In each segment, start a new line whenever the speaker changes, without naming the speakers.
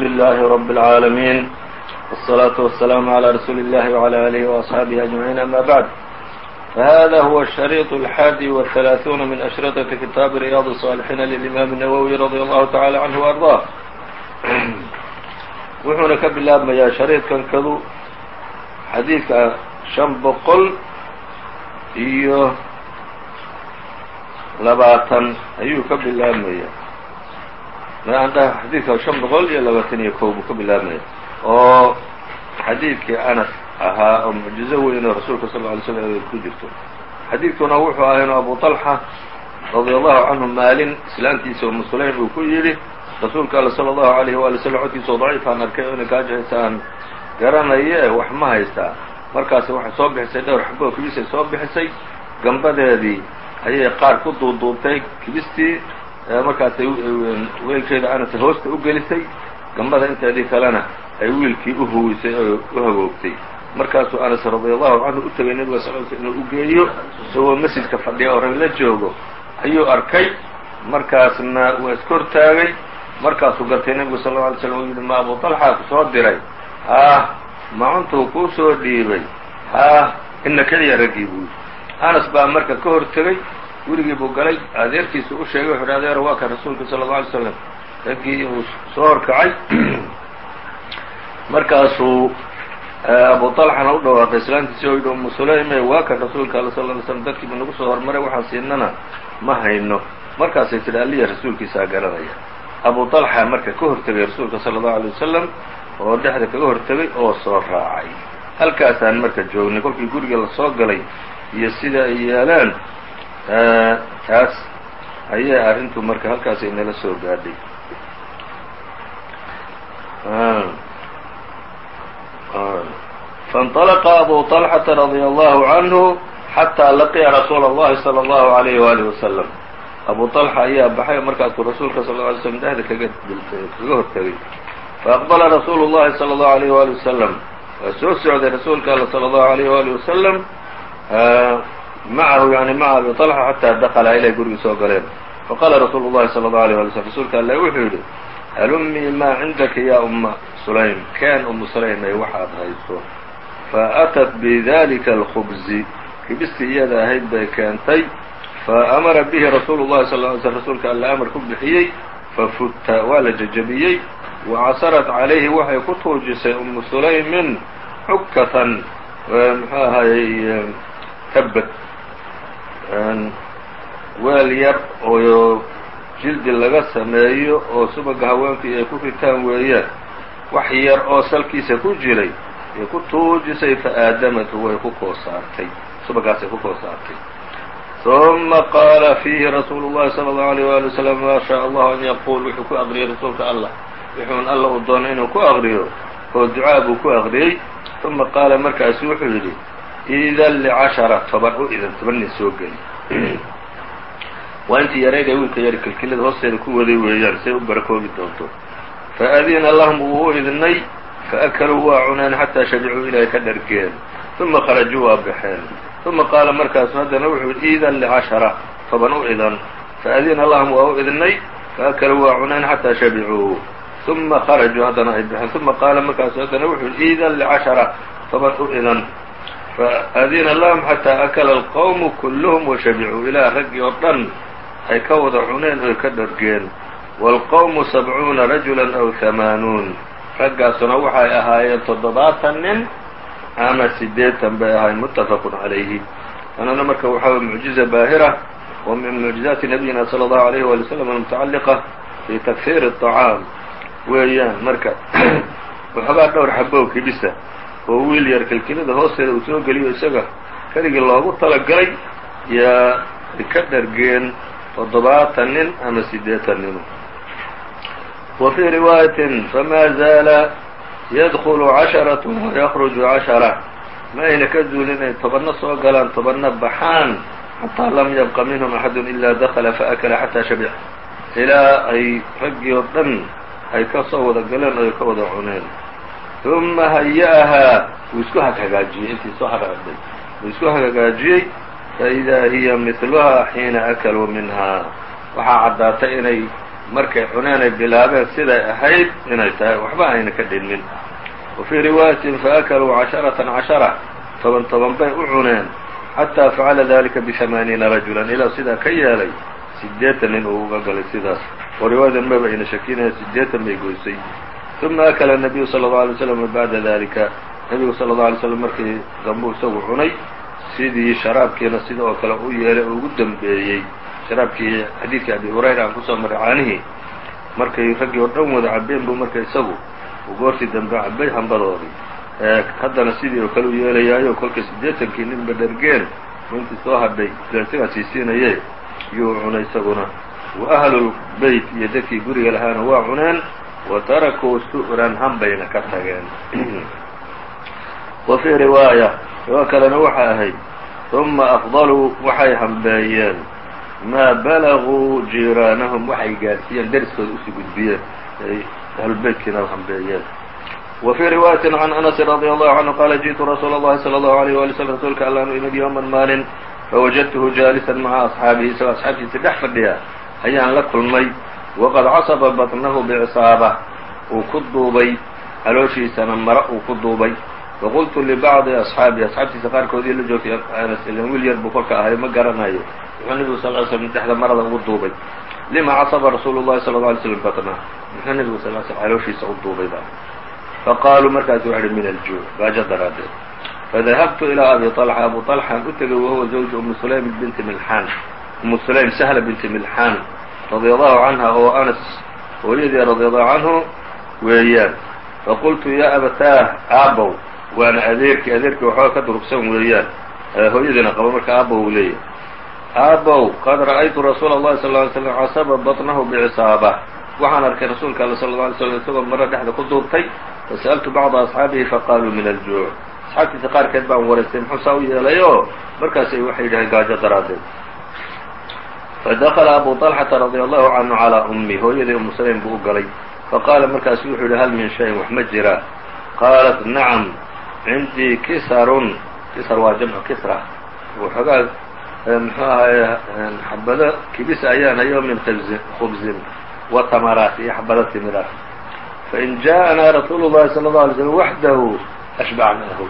لله رب العاalمين والصلاaة والسلام على رsuuل الlh وعلى آله وأصحaaبه أجمعين أmا بعد فhذا هو الشhريط الحادي والثلاثون من أشhرطة kتاب رياض الصالحين للإمام النووي رضي الله تعالى عنه وأرضاه wuxuuna ka bilaabmayaa شhariiطkan kadu xadiidka شhan boqol iyo labaatan ayuu ka bilaabmaya xadiidka شhan boqol iyo labaatan iyo kow buu ka bilaabmaya oo xadiidkii anas ahaa oo mucjizo weyn oo rasuulka sal ه alay slm ku jirto xadiidkuna wuxuu ahaa inuu abu طalxa radi allahu canhu maalin islaantiisa umu sulaym uu ku yidhi rasuulka alla salى اllahu عalayh wali slm codkiisa oo daciifaan arkay o inakaajahaysa aan garanaye wax ma haystaa markaasi waxay soo bixisay dhowr xaboo kibisay soo bixisay gambadeedii ayay qaar ku duuduubtay kibistii markaasay weelkeeda anasa hoosta u gelisay gambada inteedii kalena ay wiilkii u huwisay oo u hagoogtay markaasuu anas radiallahu canhu u tegay nebiga sal l sl inuu u geeyo isagoo masjidka fadhiya oo rag la joogo. Ayuu arkay markaasna waa iskor taagay markaasuu gartay nebigu sal lla alay slam uu yidhi ma abu talxa ku soo diray. Haah macuntuu kuu soo dhiibay. Haah ina keliya raggii buu anas baa marka ka hor tegey gurigii buu galay adeerkiisa u sheegay wuxu uhi adeer waa kan rasuulka sala alla alay slam raggii uu soo horkacay markaasuu abu طalxana u dhawaaqay islaantiisi oo yidhi umu sulayme waa kan rasuulka alla sal ly slm dadkiiba nagu soo hormaray waxaan siinana ma hayno markaasay tidhi alliya rasuulkiisaa garanaya abu طalxa marka ka hortegay rasuulka salى الlaه عalيه wasalam oo dhexda kaga hortegay oo soo raacay halkaasaan marka joognay kolkii guriga lasoo galay iyo sida ay yeeleen taas ayay arrintu marka halkaas inala soo gaadhay فانطلqa أbu طلحةa رضي الله عنه حتىa laqiya رasuul الlahi صلى الله عليه وaله وسلم abu طلحة ayaa baxay markaasuu rasuulka صلى اه عليه وسلم dhexda kaga kaga hortegay فأqبla رasuul الlahi صلى الله عليه وaلي وسلم waa soo socday rasuulka all صلى الله عليه وaلي وسلم maعahu yani mعa abi طلحة حatىa dakla ilay gurigii soo galeen faqala rasuul الlahi صلى الله عليه وaلي وسلم rasuulka alle wuxuu yidhi halumii maa cindaka ya uma sulaym keen umu sulaymay waxaad hayso faأtat bidalika اlkhubzi kibistii iyada ahayd bay keentay faamara bihi rasuulu الlahi sal ly slm rasuulka alle amar ku bixiyey fafutta waa la jejebiyey wacasarat calayhi waxay ku tuujisay umu sulaymin xukatan muxuu ahaayey tabad weel yar oo jildi laga sameeyo oo subaga haweenkii ay ku ritaan weeyaan wax yar oo salkiisa ku jiray ay ku tuujisay faaadamathu way ku koosaartay subagaasay ku koosaartay ثuma qaala fiihi rasuulu الlahi salى الlaه عalيه wali wslam ma shaء allahu an yaquul wuxuu ku aqriyay rasuulka allah wuxuun alla uu doonay inuu ku aqriyo oo ducaa buu ku aqriyey ثuma qaala markaasu wuxuu yidhi idan lcashara toban u idan tobannin soo geli waa intii yarayda wiilka yar kilkilada hoosteeda ku waday weeyaan say u barakoobi doonto faadina lahum wuu u idnay faakaluu waa cuneen xataa shabicuu ilay ka dhargeen uma kharajuu waa baxeen uma qaala markaasu haddana wuxuu yidhi idan licashara toban u idan faadina lahum waa u idnay faakaluu waa cuneen xataa shabicuu uma kharajuu haddana ay baxeen uma qaala markaasu haddana wuxuu yidhi idan licashara toban u idan faadina lahum xataa akala alqowmu kulluhum washabicuu ilaa raggii oo dhan ay ka wada cuneen oy ka dhargeen waalqowmu sabcuuna rajulan aw hamaanuun raggaasuna waxay ahaayeen toddobaatan nin ama sideetan bay ahaayeen muttafaqun calayhi tanana marka waxaa way mucjiza baahira wa min mucjizaati nabiyina sala allahu alayhi wali wslam almutacalliqa fii takfiiri aطacaam weeyaan marka waxbaa dhowr xaboo kibisa oo wiil yar kilkilada hoosteeda uu soo geliyo isaga. Keligii loogu talagalay yaa ka dhargeen toddobaatan nin ama sideetan nin. Wa fii riwaayatin famaa zaala yadkulu casharat wayakruju cashara. Ma ayna ka zuulin inay tobanno soo galaan tobanno baxaan xataa lam yabqa minhum axadu ilaa dakla faakala xataa shabic ilaa ay raggii oo dhan ay ka soo wada galeen oo ay ka wada cuneen uma haya-ahaa wuu isku haghagaajiyey intii soo harhadhay wuu isku hagaajiyey faidaa hiya midluhaa xiina akaluu minhaa waxaa caddaatay inay markay cuneen ay bilaabeen siday ahayd inay tahay waxba ayna ka dhinmin wa fii riwaayatin faakaluu casharatan cashara toban toban bay u cuneen xataa facala dalika bihamaaniina rajulan ilaa sidaa ka yeelay sideetan nin uu uga galay sidaas oo riwaayadan maba ayna shakinaya sideetan bay goysay uma akala الnabiyu salى الlaه alay slam bacda dalika nebigu sala اlه alay slam markii dambuu isagu cunay sidii sharaabkiina sida oo kale u yeelay oo ugu dembeeyey sharaabkii xadiidkii abi hurayra aan kusoo maray caanihii markay raggii oo dhan wada cabeen buu marka isagu uu goortii dambe cabay hambadoodii haddana sidii oo kale u yeelayaayo kolkay siddeetankii ninba dhergeen intii soo hadhay ila isagaa siisiinaye yuu cunay isaguna wa ahlulbeyt iyo dadkii guriga lahaana waa cuneen watarakuu su'ran hanbayna ka tageen wa fii riwaaya riwaayo kalena waxay ahayd uma afdaluu waxay hambeeyeen maa balaguu jiiraanahum waxay gaadhsiiyeen deriskooda u sii gudbiyeen ay ahlulbeytkiina hambeeyeen wa fii riwaayatin can anasin radia allahu canhu qaala ji'tu rasuula allahi sala allahu alayh waali slm rasuulka allaanu imid yowman maalin fawajadtuhu jaalisan maca asxaabihi isagoo asxaabtiisa dhex fadhiya ayaan la kulmay waqad casaba batnahu bcisaaba uu ku duubay. calooshiisana mara uu ku duubay. faqultu libacdi asxaabii asxaabtiisa qaarkoodii la joogtay anas ilan wiil yar buu kolka ahay ma garanayo. muxuu nebigu sal ly slm dhexda marada ugu duubay. lima casaba rasuulu llahi sala alla alay slam batnah muxuu nebigu sal l slm calooshiisa u duubayba faqaaluu markaasu waxa uhi min aljuu gaajo daraaddeed. fadahabtu ilaa abi طalxa abu طalxaan u tegay wahuwa zawju umi sulaym binti milxaan umu sulaym sahla binti milxaan radia allahu canha oo anas hooyadii radia allahu canhu weeyaan. Faqultu ya abataah aabow. Waana adeerkii adeerkii waxooga ka durugsan weeyaan. Hooyadiina qabo marka aabbow uu leeyahay. Aabbow qad ra'aytu rasuula اllahi sal ly slam casaba baطnahu bicisaaba waxaan arkay rasuulka alla sala lla alay slam isagoo maro dhexda ku duubtay. Fasa'altu bacda asxaabihi faqaaluu min aljuuc. Asxaabtiisa qaarkeed baan waraystay muxuu saa u yeelayo? Markaasay waxay yidhaheen gaajo daraaddeed fadakla abu طalxata radia allahu canhu calىa ummi hooyadii umu sulaym buu u galay faqaala markaasu wuxuu yihi hal min shayin wax ma jira qaalat nacam cindii kisarun kisar waa jamcu kisra waxoogaa muxuu ahaye xabado kibis ayaan hayo min khubzin wa tamaraat iyo xabado timira fain jaaءanaa rasuulu الlahi salى الlaه alay slm waxdahu ashbacnaahu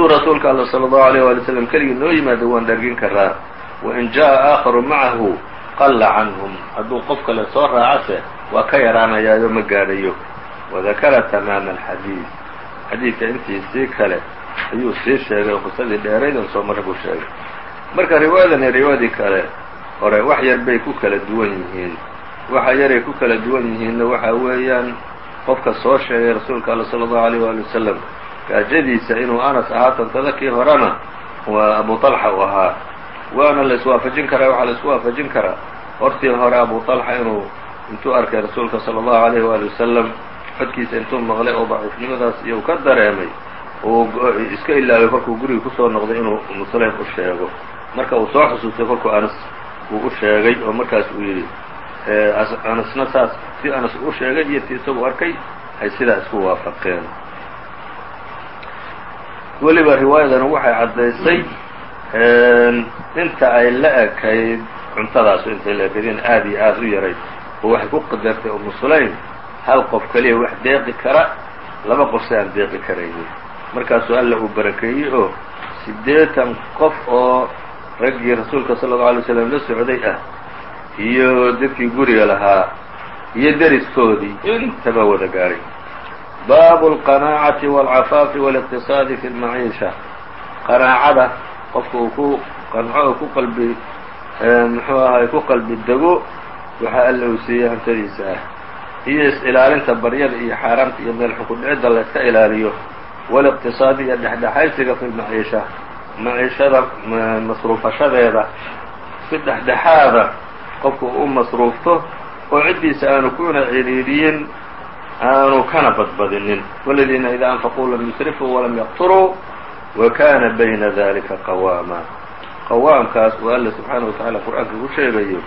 hadduu rasuulka alla salى الlahu عalيه wali slm keligii noo yimaado waan dhargin karaa wain jaaءa aakharu macahu qalla canhum hadduu qof kale soo raacase waa ka yaraanayaayo ma gaadhayo wadakara tamaama alxadiid xadiidka intiisii kale ayuu sii sheegay oo qisadii dheeraydan soo marra buu sheegay marka riwaayadan iyo riwaayadii kale hore wax yar bay ku kala duwan yihiin waxa yaray ku kala duwan yihiinna waxa weeyaan qofka soo sheegay rasuulka alla sala allahu alayh waali wasalam gaajadiisa inuu anas ahaa tantada kii horena waa abu طalxa u ahaa waana la iswaafajin karaa waxaa la isku waafajin karaa hortii hore abu طalxa inuu intuu arkay rasuulka salى الlahu عalيyه wali wasalam xodkiisa intuu maqlay oo daciifnimadaas iyo u ka dareemay uu iska ilaabay kolkuu guriga kusoo noqday inuu umu sulaym u sheego marka uu soo xusuustay kolkuu anas uu u sheegay oo markaas uu yidhi anasna saas si anas u sheegay iyo ti isagu arkay ay sidaa isku waafaqeen weliba riwaayadan waxay caddaysay inta ay la ekayd cuntadaasu intay la ekayd in aada iyo aada u yarayd oo waxay ku qadartay umu sulaym hal qof keliya wax deeqi kara laba qof aan deeqi karaynin. Markaasuu alla uu barakeeyey oo siddeetan qof oo raggii rasuulka sala allau alay slam la socday ah iyo dadkii guriga lahaa iyo deriskoodii intaba wada gaadhay baabu alqanaacati waalcafaafi waaliqtisaadi fi lmaciisha qanaacada qofka uu ku qanco ku qalbi muxuu ahay ku qalbi dego waxa alla uu siiyey hantadiisa ah iyo is-ilaalinta baryada iyo xaaraamta iyo meel xukudhicidda la iska ilaaliyo waliqtisaadi iyo dhexdhexaysiga fi lmaciisha maciishada masruufashadeeda si dhexdhexaada qofku u masruufto oo ciddiisa aanu kuna ciriiriyin aanu kana badbadinin waladiina idaa anfaquu lam yusrifuu walam yaqturuu wa kana bayna dalika qawaama qawaamkaas uu alla subxaana wa tacala qur-aanka ku sheegayo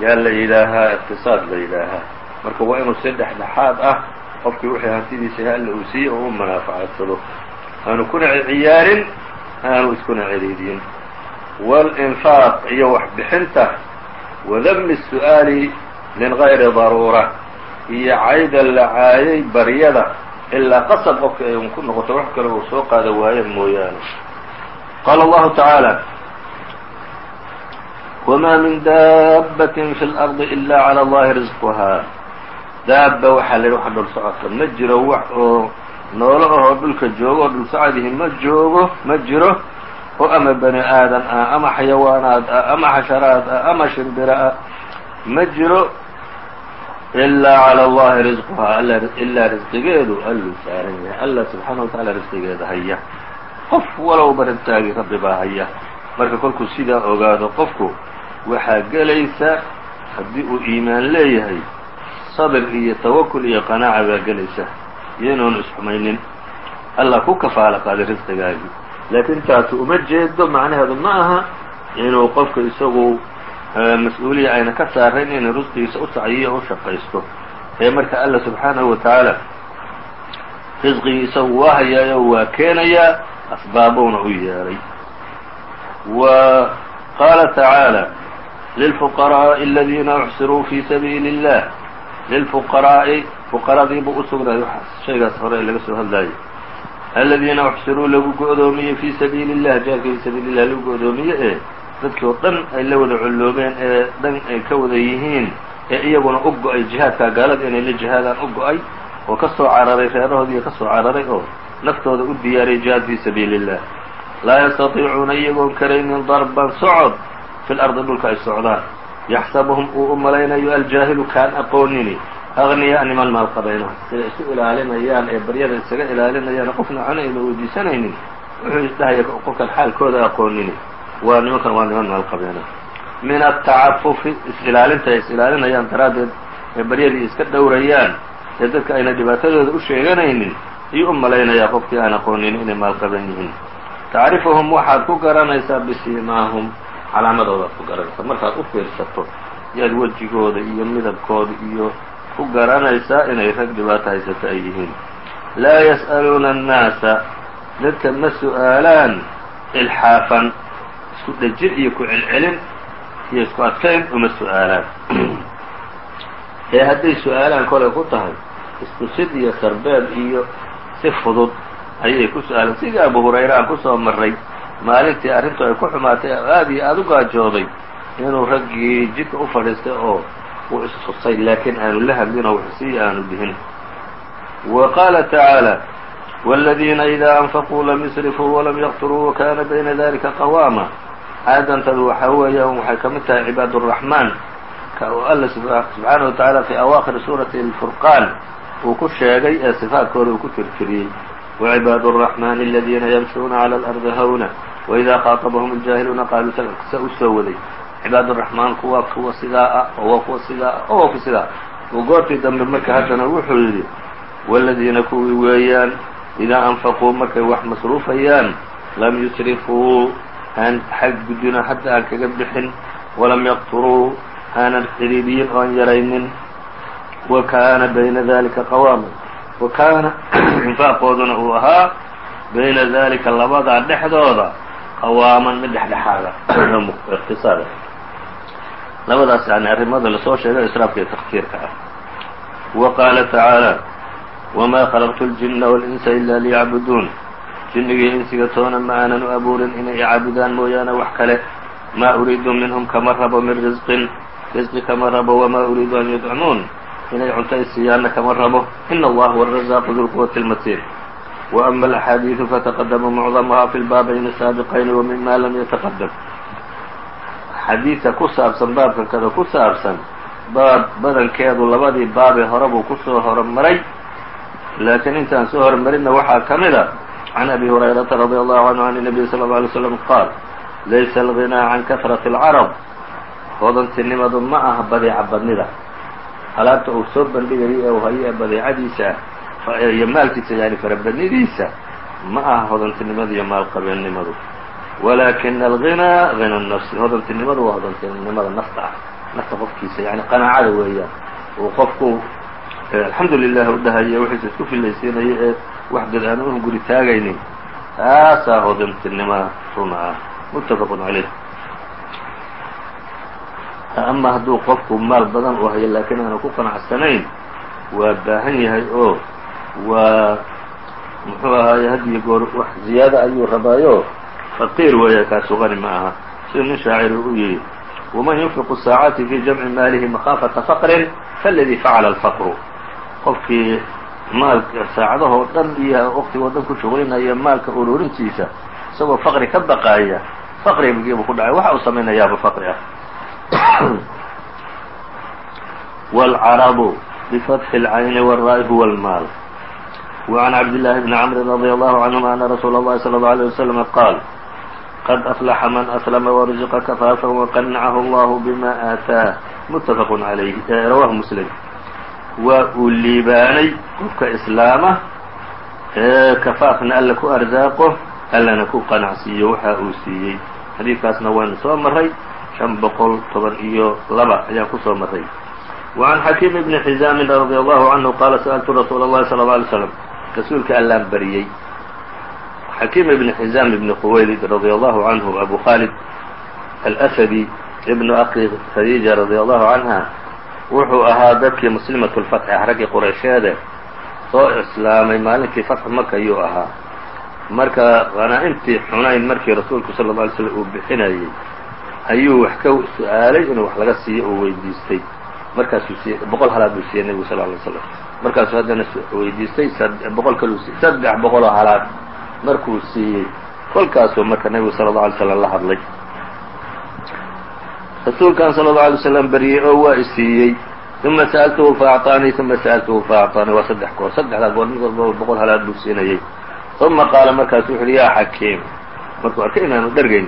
yaa la yidhaahaa iqtisaad la yidhaahaa marka waa inuu si dhexdhexaad ah qofkii wixii hantidiisa alla uu siiyey oo u manaafacadsado aanu kuna ciyaarin aanu iskuna ciriiriyin walinfaaq iyo waxbixinta wadami الsu'aali min غayri daruura iyo cayda la caayay baryada ilaa qasab qofka ay un ku noqoto wax kale uu soo qaada waayan mooyaane. Qaala allahu tacaala wma min daabbatin fi اlardi ila calى allahi risquhaa daabba waxaa la yidhi waxa dhul socota. Ma jiro wax oo noolo ahoo dhulka joogo oo dhul socodihii ma joogo ma jiro oo ama bani aadan ah ama xayawaanaad ah ama xasharaad ah ama shimbira ah ma jiro ilaa calى اllahi risquhaa ilaa risqigeedu alluu saaran yahay alla subxaana wa tacaala risqigeeda haya qof walowba rintaagii rabbi baa haya marka kolkuu sidaa ogaado qofku waxaa gelaysa haddii uu iimaan leeyahay sabir iyo tawakul iyo qanaaca baa gelaysa iyo isxumaynin allah ku kafaalo qaaday risqigaagii laakiin taasi uma jeedo macnaheedu ma aha inuu qofka isagu mas-uuliya ayna ka saarayn inuu risqigiisa u sacyiyo u shaqaysto ee marka alla subxaanahu wa tacaala risqigii isagu waa hayaayo waa keenayaa asbaabowna u yeelay wa qaala tacaalى lilfuqaraaءi aladiina uxsiruu fi sabiili اllah lilfuqaraa'i fuqaradiibuu u sugnaaday shaygaas hore ee laga soo hadlaayay aladiina uxsiruu lagu go-doomiyey fii sabiili اllah jaarka fii sabiili llah lagu go-doomiye ee dadkii oo dhan ay la wada colloobeen ee dhan ay ka wada yihiin ee iyaguna u go'ay jihaadkaa gaalada inay la jihaadaan u go'ay oo ka soo cararay reerahoodiiyo ka soo cararay oo naftooda u diyaariyay jihaad fii sabiili اllah laa yastatiicuuna iyagoon karaynin darban socod fi lardi dhulka ay socdaan. Yaxsabuhum uu u malaynayo aljaahilu kaan aqoonini agniyaa niman maalqabayna siday isu ilaalinayaan ee baryada isaga ilaalinayaan qofna cona ayna weydiisanaynin wuxuu isdhahaya qofkan xaalkooda aqoonini waa nimankan waa niman maalqabeena min atacafufi is-ilaalinta ay is-ilaalinayaan daraaddeed ee baryadii iska dhowrayaan ee dadka ayna dhibaatadooda u sheeganaynin ayuu u malaynayaa qofkii aan aqoonin inay maalqaban yihiin. Tacrifuhum waxaad ku garanaysaa bisiimaahum calaamadoodaad ku garanaysaa. Markaad u fiirsato yaad wejigooda iyo midabkooda iyo ku garanaysaa inay rag dhibaato haysato ay yihiin. Laa yas'aluuna annaasa dadka ma su'aalaan ilxaafan isku dhejin iyo ku celcelin iyo isku adkayn uma su'aalaan ee hadday su-aalaan kolay ku tahay iskusid iyo sarbeed iyo si fudud ayay ku su-aalaan sidii abu hurayre aan kusoo maray maalintii arrintu ay ku xumaatay aad iyo aada u gaajooday inuu raggii jidka u fadhiistay oo uu istusay laakiin aanu la hadlin oo waxsii aanu dhihin wa qaala tacaalى wاladiina إida anfaquu lam yusrifuu walam yaqturuu wakana bayna dalika qawaama aayadantadu waxaa weeyaan waxay ka mid tahay cibaad الraxmaan ka uu alla subxaanaه wa taعala fii awaakiri suurati اlfurqaan uu ku sheegay ee sifaadkooda uu ku tirtiriyey وعباad الرحمن الذيina يمشhuuna عlى الأرضi hwna وإida khaaطبهم الجاhiluuna qaaluu sa u soo waday cibaad الرaحmaan kuwa kuwa sidaa ah oo kuwa sidaa ah oo ku sidaa uu goortii dambe marka haddana wuxuu yidhi والadiina kuwii weeyaan إidaa أنfaquu markay wax masruufayaan lam yusrifuu aan xadgudbina hadda aan kaga bixin walam yaqturuu aanan cidhiidiyin oan yaraynin wa kaana bayna dalika qawaama wa kaana infaaqooduna uu ahaa bayna dalika labadaa dhexdooda qawaaman mid dhexdhexaada iqtisaada labadaas yani arrimada la soo sheegay israafka iyo takfiirka ah wa qaala tacaala wama khalaqtu اljina wاlinsa ila liyacbuduun jinnigiiyo insiga toona ma aanan u abuurin inay icaabudaan mooyaane wax kale. Maa uriidu minhum kama rabo min risqin risqi kama rabo wamaa uriidu an yudcamuun inay cunto i kama rabo. In allah huwa arazaaqu dulquwati lmatiin wa ama alaxaadiidu fataqadamu mucdamuhaa fi lbaabayni saabiqayni wa lam yataqadam xadiidka ku saabsan baabkan kada ku saabsan baab badankeedu labadii baabee hore buu ku soo horumaray laakiin intaan soo horumarinna waxaa ka mid a can abi hurayrata radي allahu canhu an الnabiy slى اله alay slam qaal laysa alغinaa can kahraةi اlcarab hodantinimadu ma aha badeeca badnida alaabta uu soo bandhigayay ee uu hayo badeecadiisa iyo maalkiisa yani farabadnidiisa ma aha hodantinimadu iyo maalqabeennimadu walakina alغinaa غina nafsi hodantinimadu waa hodantinimada nafta ah nafta qofkiisa yani qanaacada weeyaan uu qofku alxamdu lilah u dhahayo wixiisa isku filaysiinayo ee wax dad aan u guri taagaynin taasaa hodantinima runa ah mutafaq عaleyh ama hadduu qofku maal badan u hayo laakiin aanu ku qanacsanayn waa baahan yahay oo waa muxuu ahaaye hadiyo goor wax ziyaado ayuu rabaayo. Faqiir weeya kaasu qani ma aha. Siduu nin shaaciri u yihi waman yunfiqu saacaati fi jamci maalihi makhaafata faqrin faladii facala alfaqru. Qofkii maalka saacadahoo dhan iyo waqtigoo dhan ku shuqlinaya maalka ururintiisa isagoo faqri ka baqaaya faqrigiibuu ku dhacay waxa uu samaynayaaba faqri ah wاlcarabu bifatxi اlcayni wالra'i huwa اlmaal وعn cabdاللahi بn cmr رadي الله عnهma أna rasuul الlahi slى الlه عليه وsلم qaal qad aflaxa man aslama warزqa kafaafa waqanacahu اllah bma aataah mutafaq عalayh rawahu muslim waa uu liibaanay qofka islaama ee kafaafna alla ku arsaaqo allana ku qanacsiiyo waxa uu siiyey xadiidkaasna waynu soo maray شhan boqol toban iyo laba ayaan kusoo maray وعn xakiim bni xizaamin radي allahu canhu qaala sأltu rasuul الlahi slى الlه عlay slم rasuulka allaan baryey xakiim ibn xizaam ibn khuwaylid radي allahu canhu abu khaalid alأsadi ibnu akhi khadiija radي allahu canha wuxuu ahaa dadkii muslimat lfatxi ah raggii quraysheede soo islaamay maalintii fatxu maka ayuu ahaa. Marka qanaa-intii xunayn markii rasuulku sala lla alay slam uu bixinayey ayuu wax ka su'aalay inuu wax laga siiyo uu weydiistay. Markaasuu siiyey boqol halaad buu siiyey nebigu sal ly slam markaasuu haddana weydiistay boqol kaluu siiyey saddex boqoloo halaad. Markuu siiyey kolkaasuu marka nebigu sala allau alay slam la hadlay rasuulkan sala allau alay slam baryey oo waa isiiyey. Uma sa'altuhu faacطaanii uma sa'altuhu faacطaanii waa saddex goor. Saddexdaa goor mid walba boqol halaad buu siinayey uma qaala markaasu wuxu uhi yaa xakiim. Markuu arkay inaanu dhergayn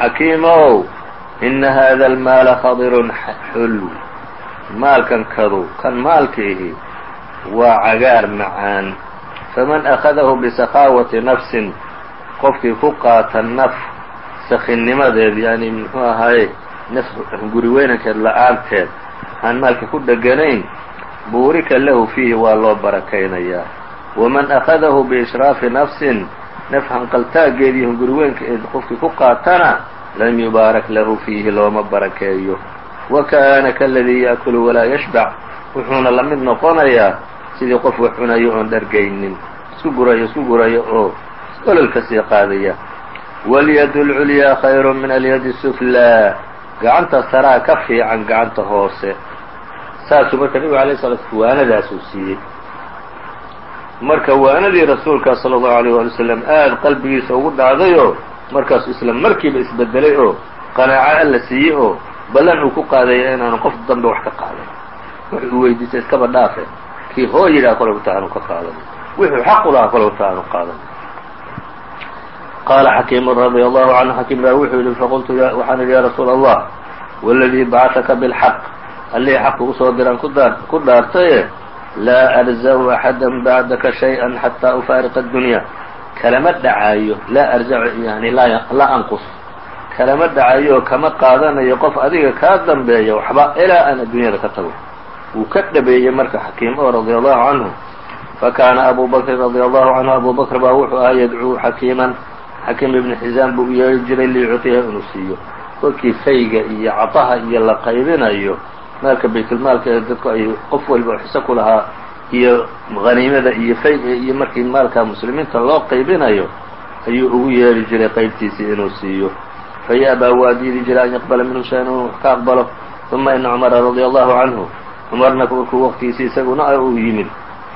xakiimow ina hada almaala khadirun xulw maalkan kadu kan maalka ihi waa cagaar macaan. Faman akhadahu bisakhaawati nafsin qofkii ku qaata naf sakinnimadeed yani muxuu ahaaye guri weynankeed la'aanteed aan maalka ku dheganayn buurika lahu fiihi waa loo barakaynayaa waman akhadahu biishraafi nafsin naf hanqaltaageediiyo hunguriweynkeed qofkii ku qaatana lam yubaarak lahu fiihi looma barakeeyo wa kaana kaladii yaakulu walaa yashbac wuxuuna la mid noqonayaa sidii qof wax cunayo oon dhargaynin isku gurayo isku gurayo oo olol ka sii qaadaya walyad اlculyaa khayru min alyadi suflaa gacanta saraa ka fiican gacanta hoose saasuu marka nebigu alay sala waanadaasuu siiyey marka waanadii rasuulka salى الlahu عalيه wali wslam aad qalbigiisa ugu dhacdayoo markaasuu isla markiiba isbedelay oo qanaaco alla siiyey oo ballan uu ku qaadaya inaanu qof dambe wax ka qaadan wax uu weydiistay iskaba dhaafe kii hoo yidhaha kolowta aanu ka qaadan wuxuu xaq u lahaa kolowta aanu qaadan qaala xakiimu radia allahu canhu xakiim baa wuxuu yihi faqultu waxaan idhi ya rasuula allah waladii bacataka bilxaq allihii xaq kugu soo diraan ku dhaartaye laa arzacu axada bacdaka shay-an xataa ufaariqa addunya kalama dhacaayo laa arzacu yani laa anqus kalama dhacayo kama qaadanayo qof adiga kaa dambeeya waxba ilaa aan adduunyada ka tago wuu ka dhabeeyey marka xakiim oo radia allahu canhu fakaana abu bakrin radia allahu canhu abu bakr baa wuxuu ahaa yadcuu xakiiman xakiim ibni xisaam buu u yeeri jiray liyucطiha inuu siiyo. Kolkii fayga iyo cataha iyo la qaybinayo maalka baytulmaalka ee dadku ay qof walba xiso ku lahaa iyo haniimada iyo fayga iyo markii maalka muslimiinta loo qaybinayo ayuu ugu yeeri jiray qaybtiisii inuu siiyo. Fayaabaa waa diidi jiray an yaqbala minhu shay inuu ka aqbalo. Uma ina cumara radia allahu canhu cumarna markuu waqtigiisii isaguna uu yimid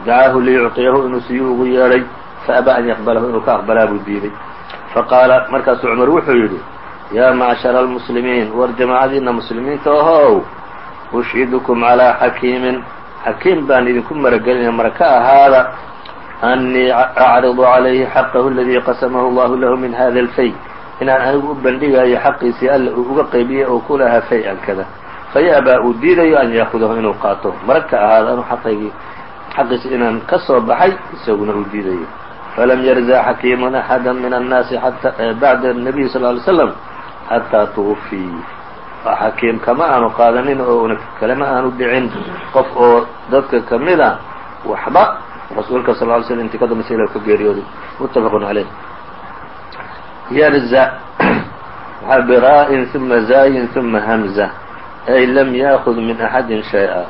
dacaahu liyucطiyahu inuu siiyo ugu yeedhay faabaa an yaqbalahu inuu ka aqbalaa buu diiday faqaala markaasuu cumar wuxuu yidhi yaa macshara almuslimiin war jamaacadiina muslimiinta ahow ushhidukum calىa xakiimin. Xakiim baan idinku maragelinaya mara ahaada annii acridu calayhi xaqahu aladii qasamahu allahu lahu min hada alfay inaan anigu u bandhigayo xaqiisii alla uu uga qaybiyey oo ku lahaa fay-an kada fayaabaa uu diidayo an yaakudahu inuu qaato. Mara ka ahaada anu xaqaygii xaqiisi inaan ka soo baxay isaguna uu diidayo falam yarza xakiimun axada min annaasi bacda الnabiy sal ly slam xataa twufii xakiim kama aanu qaadanin oo una kalema aanu dhicin qof oo dadka kamida waxba rasuulka sal ly slm intii ka dambaysa ila ka geeriyooday mutafaq عaleyh yarza waxaa braa-in ثuma zaayin ثuma hamza ay lam yaakud min axadi shayئa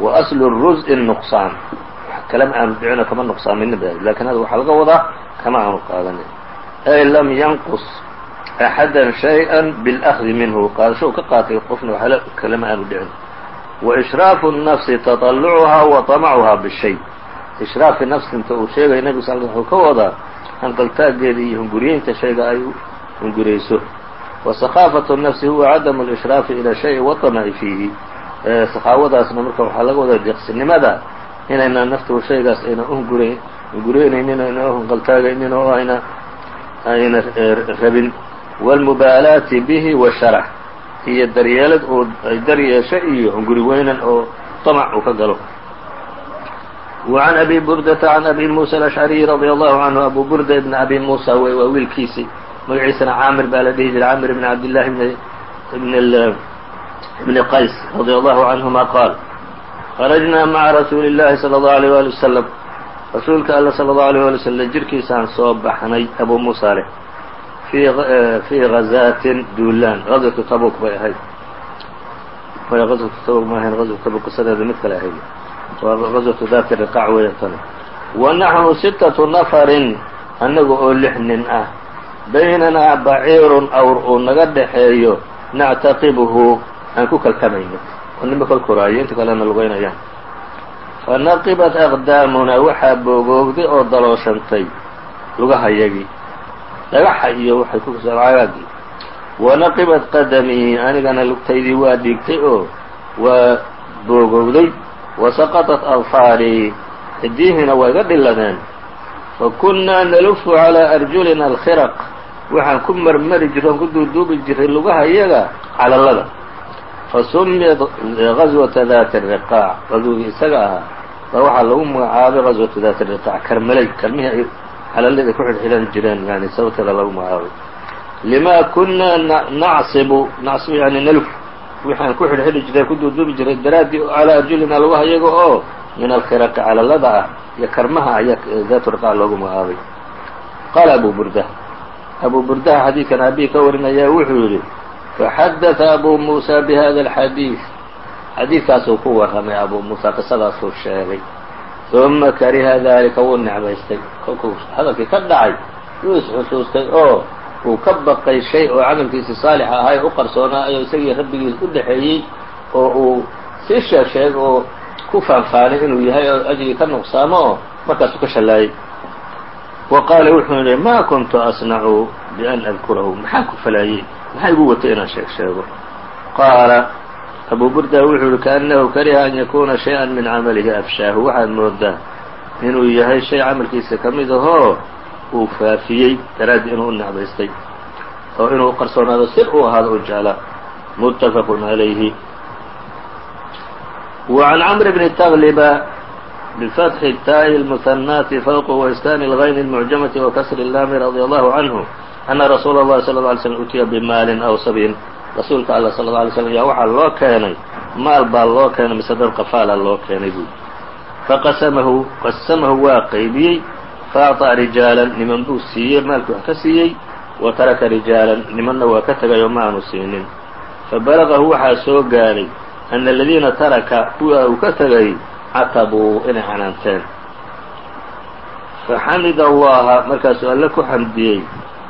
wa aslu الruz nuqsaan kalama aanu dhicino kama nuqsaaminin ba lakin hada waxaa laga wadaa kama aanu qaadanin ay lam yanqus axada shayئa biاlأkhdi minhu qaadasho u ka qaatay qofna kalama aanu dhicin waishraafu الnafsi taطalucuhaa wa طamacuhaa bishay ishraafi nafsinta uu sheegaya nebigu sal wuxuu ka wadaa hanqaltaageeda iyo hunguriyeynta shayga ay hungurayso wasakhaafatu nafsi huwa cadamu اlishraafi ila shay waطamaci fiihi sakhaawadaasna marka waxaa laga wadaa deeqsinimada inayna naftu shaygaas ayna uhungura hunguraynaynin ayna hanqaltaagaynin oo ayna ayna rabin wاlmubaalaati bihi washarax iyo daryeelad uu ay daryeesho iyo hunguri weynan oo طamc uu ka galo وعn أbي burdةa عن أbي muسى الأشعري رضي الله عنه أbو burda بن أbي muسى wey waa wiilkiisii magaciisana caamir baa la dhihi jiray camir بن cabd للahi بن qays رضي الله عنهma qاal خرجnaa mعa رasuuل الlahi صلى الله عليه وaلي وسلم rasuulka all صلى الله عليه وaلي وسلم jirkiisaan soo baxnay abu muسى leh fii غazaatin duulaan غazwatu tabuk bay ahayd غazwatu tabuk ma ahayn غazwatu tabuk qisadeeda mid kale ahayd waa غazwatu daati riqac weeya tani wa naxnu sittaةu nafarin annaga oo lix nin ah baynanaa baciirun awr uu naga dhaxeeyo nactaqibuhu aan ku kalkamayno oo ninba kal inta kalena lugaynayaan fanaqibat aqdaamunaa waxaa boogoogday oo dalooshantay lugahayagii dhagaxa iyo waxay ku cagaagii wanaqibat qadamii anigana lugtaydii waa dhiigtay oo waa boogowday wasaqaطat alfaarii xidiyihiina waa iga dhiladeen. Fakunnaa nalufu calىa arjulina alkhiraq. Waxaan ku marmari jiray oon ku duuduubi jiray lugaha iyaga calalada fasumiyat gazwata dati riqaac gazwigii isaga ahaa baa waxaa lagu magacaabay gazwatu dati riqaac karmaley karmihii ay calalid ay ku xidhxidhan jireen yani sababteeda lagu magacaabay lima kunaa nacsibu nacsibu yani nalf wixi ku xidhxidhi jiray ku duuduubi jiray daraaddii calaa arjulina lugaha iyaga oo min alkiraqi calalada ah iyo karmaha ayaa daatu riqaac loogu magacaabay qaala abu burda abu burdaha xadiidkan aabihii ka warinaya wuxuu yidhi faxadaثa abu muusa bihada alxadiid xadiidkaasuu ku warramay abu muusa qisadaasuu sheegay uma kariha dalika wuu necbaystay kolkuu hadalkii ka dhacay wuu isxusuustay oo uu ka baqay shay oo camalkiisii saalixa ahaa ee u qarsoonaayo isagii rabbigiis u dhexeeyey oo uu si sheeg sheeg oo ku faanfaanay inuu yahay oo ajrigii ka nuqsaamo oo markaasuu ka shallaayay wa qaala wuxuu yidhi ma kuntu asnacu bian adkurahu maxaan ku falaayey maxaa igu watay inaan sheeg sheego qaala abu burda wuxuu yihi kaأnnahu kariha an yakuna shayئa min camalihi afshaahu waxaad moodaa inuu yahay shay camalkiisa ka mid ahoo uu faafiyey daraaddi inuu u necbaystay oo inuu qarsoonaado sir uu ahaado u jeclaa mutafaq عalayhi وعn cمr bn تغلba بفتح التاء المثناة فوق وإسكان الغين المعجمة وكسر اللام رضي الله عنه أن رsuuل الlhi صلى اه علي سلم utiya بmaal أو sabyin rasuulka all صلى اه عليه سلم yaa waxaa loo keenay maal baa loo keenay mise dad qafaala loo keenay buu faqasamahu qasamahu waa qaybiyey faأعطىa rijaaلا niman buu siiyey maalkii wax ka siiyey wa taraka rijaalan nimanna waa ka tegay oo ma aanu siinin fabalagahu waxaa soo gaadhay أna الadiina taraka kuwa uu ka tegay catabuu inay canaanteen faxamid allaha markaasuu alle ku xamdiyey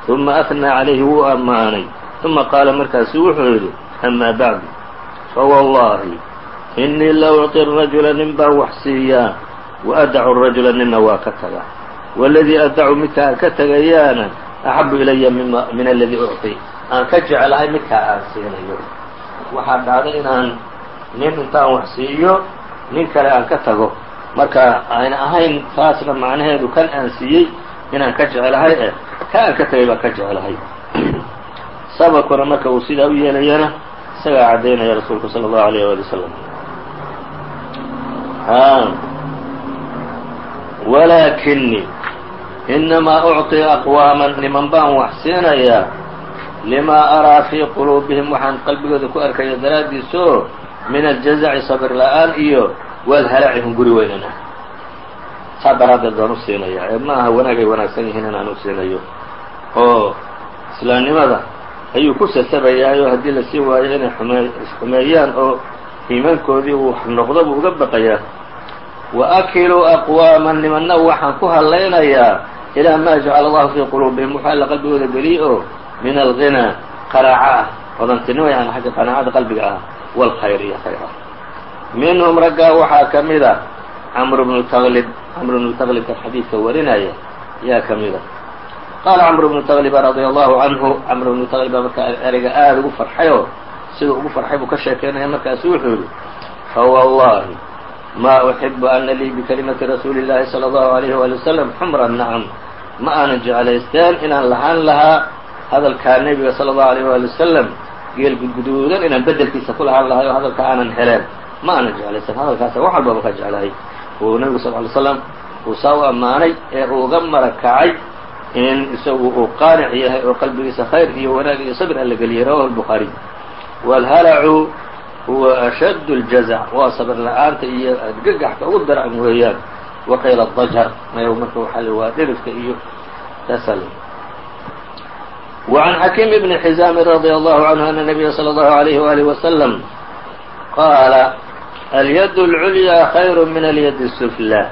ثuma أثnىa عalayhi wuu ammaanay ثuma qaala markaasu wuxuu yidhi أma bعdu fawallaahi إnii la ucطi الrajula nin baan wax siiyaa وأdacu الrajula ninna waa ka tagaa wاladii adacu midkaa aan ka tegayaana أxabu ilaya min aladii ucطi aan ka jeclahay midkaa aan siinayo waxaa dhacday inaan nin intaan wax siiyo nin kale aan ka tago marka ayna ahayn taasna macnaheedu kan aan siiyey inaan ka jeclahay eh ka aan ka tegay baan ka jeclahay sababkuna marka uu sidaa u yeelayana isagaa caddaynaya rasuulku salى الlahu عalيه wali wslam walaakinii inamaa ucطi aqwaama niman baan wax siinayaa limaa araa fii quluubihim waxaan qalbigooda ku arkaya daraaddiisoo min aljazaci sabir la-aan iyo waalhalaci hunguri weynana saa daraaddeed baan u siinayaa ee ma aha wanaagay wanaagsan yihiin inaan u siinayo oo islaamnimada ayuu ku sasabayaayo haddii la sii waayo inay xumeeyaan oo iimaankoodii uu noqdo buu uga baqayaa. Wa akiluu aqwaama nimanna waxaan ku hadlaynayaa ilaa maa jacala allahu fii quluubihim. Wuxuu alla qalbigooda geliyey oo min alghinaa qaraaca ah. Hodantinimo yani xagga qanaacada qalbiga ah. Wاlkhayr iyo khayr. Ah minhum raggaa waxaa ka mid a camr bnu taqlib camr bnu taqlibka xadiidka warinaya yaa ka mid a qaala camr bnu taqliba radia allahu canhu camr bnu taqliba markaa ereyga aada ugu farxayoo siduu ugu farxay buu ka sheekeynaya markaasu wuxuu yihi fawallahi ma uxibu ana lii bikalimati rasuuli اllahi salى اllahu alayhi wali wasalam xumra nacam ma aanan jeclaysteen inaan lahaan lahaa hadalkaa nebiga salى اllahu alayh wali wasalam geel gudguduudan inaan bedelkiisa ku lahaan lahay oo hadalka aanan heleen ma aanan jeclaysan hadalkaasa wax walbaba ka jeclahay uu nebigu sal ly slam uu saa u ammaanay ee uu uga marakacay in isagu uu qaanic yahay oo qalbigiisa khayr iyo wanaag iyo sabr alla geliyay rawahu الbukhaariy wاlhalacu huwa ashadd اljazac waa sabr la-aanta iyo adgagaxka ugu daran weeyaan waqiila dajr may marka waaa waa dhirifka iyo taasal وعن xakiim bn xizam radي allahu canhu ana الnabiya slى اllahu عalayh walih waslm qaala alyad اlculyaa khayr min alyad الsuflى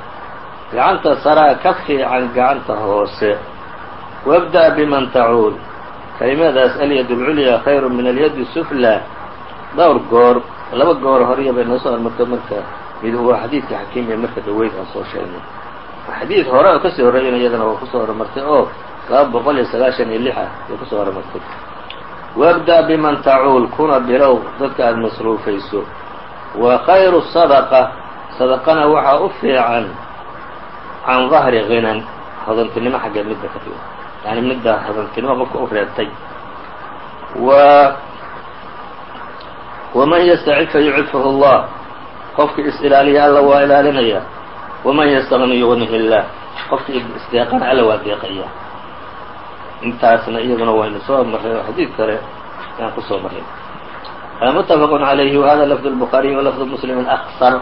gacanta saraa ka fiican gacanta hoose wabda biman tacuul kelimadaas alyad اlculyaa khayr min alyad الsuflى dhowr goor laba goor horiya bay noo soo hormartay marka mid waa xadiidka xakiim ee marka dhaweyd aan soo sheegnay xadiid hore oo kasii horreeyana iyadana waa kusoo hormartay oo laba boqol iyo sagaashan iyo lix ah ay kusoo hormartay wabda biman tacuul kuna bilow dadka aada masruufayso wa khayru sadaqa sadaqana waxaa u fiican can dahri ghinan hodantinimo xaggeed midda ka fiican yani midda hodantinimo qofka u reebtay wa waman yastacid fayucifhu اllah qofkii is-ilaaliya alla waa ilaalinaya waman yastagni yugnihi اllah qofkii isdeeqana alla waa deeqaya intaasna iyaduna waynu soo marray oo xadiid kale ayaan kusoo marray mutafaq عalayhi whada lafd الbخaariي walafd mslm aqsar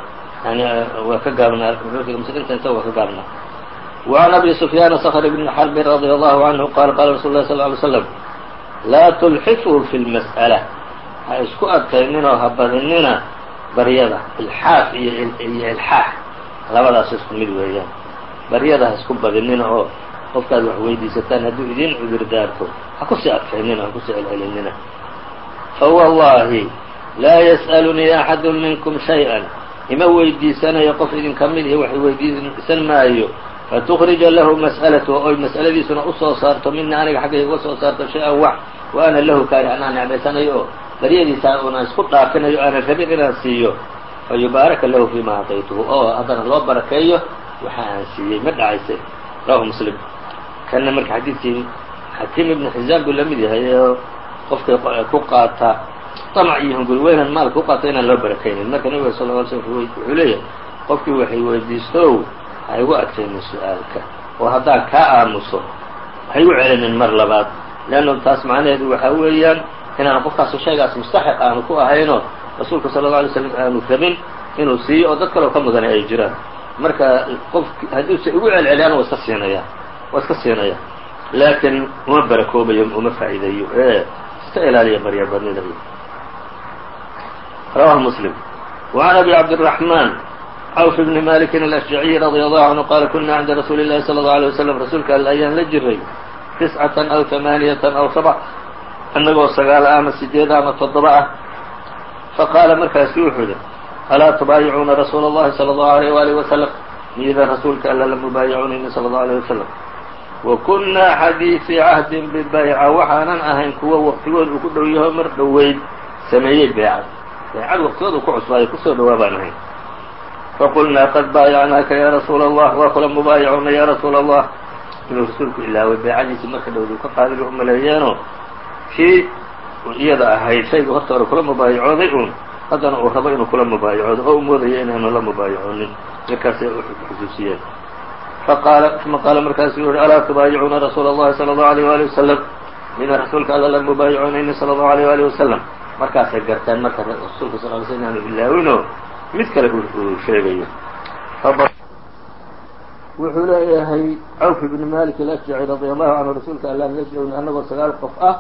yani waa ka gaabnaa mslimta inta waa ka gaabnaa وعn abi سfyaan skr bn xrb radي allahu عanhu qala qala rasul lah sl ly slm laa tulxifuu fi اlmas'alة ha isku adkayninoo ha badinina baryada ilxaaf iyo iyo ilxaax labadaas isku mid weeyaan baryada ha isku badinina oo qofkaad wax weydiisataan hadduu idin cudur daarto ha kusii adkaynina ha kusii celcelinina fawallahi laa yas'alunii axadu minkum shay-an ima weydiisanayo qof idinka mid ihi wax weydiisan maayo fatukrija lahu mas'alatahu oy mas'aladiisuna u soo saarto mina aniga xaggayga uga soo saarto shay-an wax wa ana lahu kaari anaa necmaysanayo oo baryadiisa una isku dhaafinayo aanan rabin inaan siiyo fayubaaraka lahu fiima acطaytuhu oo haddana loo barakeeyo waxa aan siiyey ma dhacayse rawahu muslim kanna marka xadiidkii xakim ibnu xisaan buu la mid yahay oo qofkay ku qaata طamc iyo hunguri weynan maalka ku qaata inaan loo barakaynin marka nabiga sal ly slm wuxuu leeyahay qofkii waxay weydiistow ha igu adkaynin su'aalka oo haddaan kaa aamuso waxay u celinin mar labaad. Leanna taas macnaheedu waxa weeyaan inaan qofkaasu shaygaas mustaxiq aanu ku ahaynoo rasuulka sal alla alay slam aanu rabin inuu siiyo oo dad kaleo ka mudana ay jiraan. Marka qof hadduuse igu celceliyaan waa iska siinaya waa iska siinaya laakiin uma barakoobayo uma faa'iideeyo. Ee iska ilaaliya baryabadnidayo rawahu muslim. Wacan abi cabdiraxmaan cawf ibni malikin alashjaciy radia allahu canhu qaala kunaa cinda rasuuli llahi sala allau alay wasalam rasuulka alla ayaan la jiray. Tiscatan aw amaaniyatan aw sabca annagoo sagaala ah ama sideeda ah ama toddoba ah. Faqaala markaasu wuxuu yidhi alaa tubaayicuuna rasuula allahi sala allahu alayh waalih wasalam miyaydaan rasuulka alla la mubaayacoonaynin sala allahu alayh wasalam wa kunnaa xadii fii cahdin bibayca waxaanan ahayn kuwo waqtigood uu ku dhow yaho mar dhoweyd sameeyey beecad beecad waqtigood uu ku cusbaayay ku soo dhowaabaan ahayn faqulnaa qad baayacnaaka ya rasuula allah waa kula mubaayacuuna ya rasuula allah inuu rasuulku ilaaway beecadiisii marka dhowduu ka qaaday bay kii iyada ahayd shayga horta hore kula mubaayacooday uun haddana uu rabo inuu kula mubaayacoodo oo u moodaya inaanu la mubaayacoonin markaasay xusuusiyeen faqaala uma qaala markaasuu yuhi alaa tubaayicuuna rasuula allahi sala allahu alيyh wali wasalam mina rasuulka alla la mubaayacoonayni sala allahu alيyh wali wasalam markaasay garteen marka rasuulka sal l sl inaanu ilaawinoo mid kale uu sheegayo wuxuu leeyahay cawf ibn malik alashjaci radi allahu canhu rasuulka alla najcun annagoo sagaal qof ah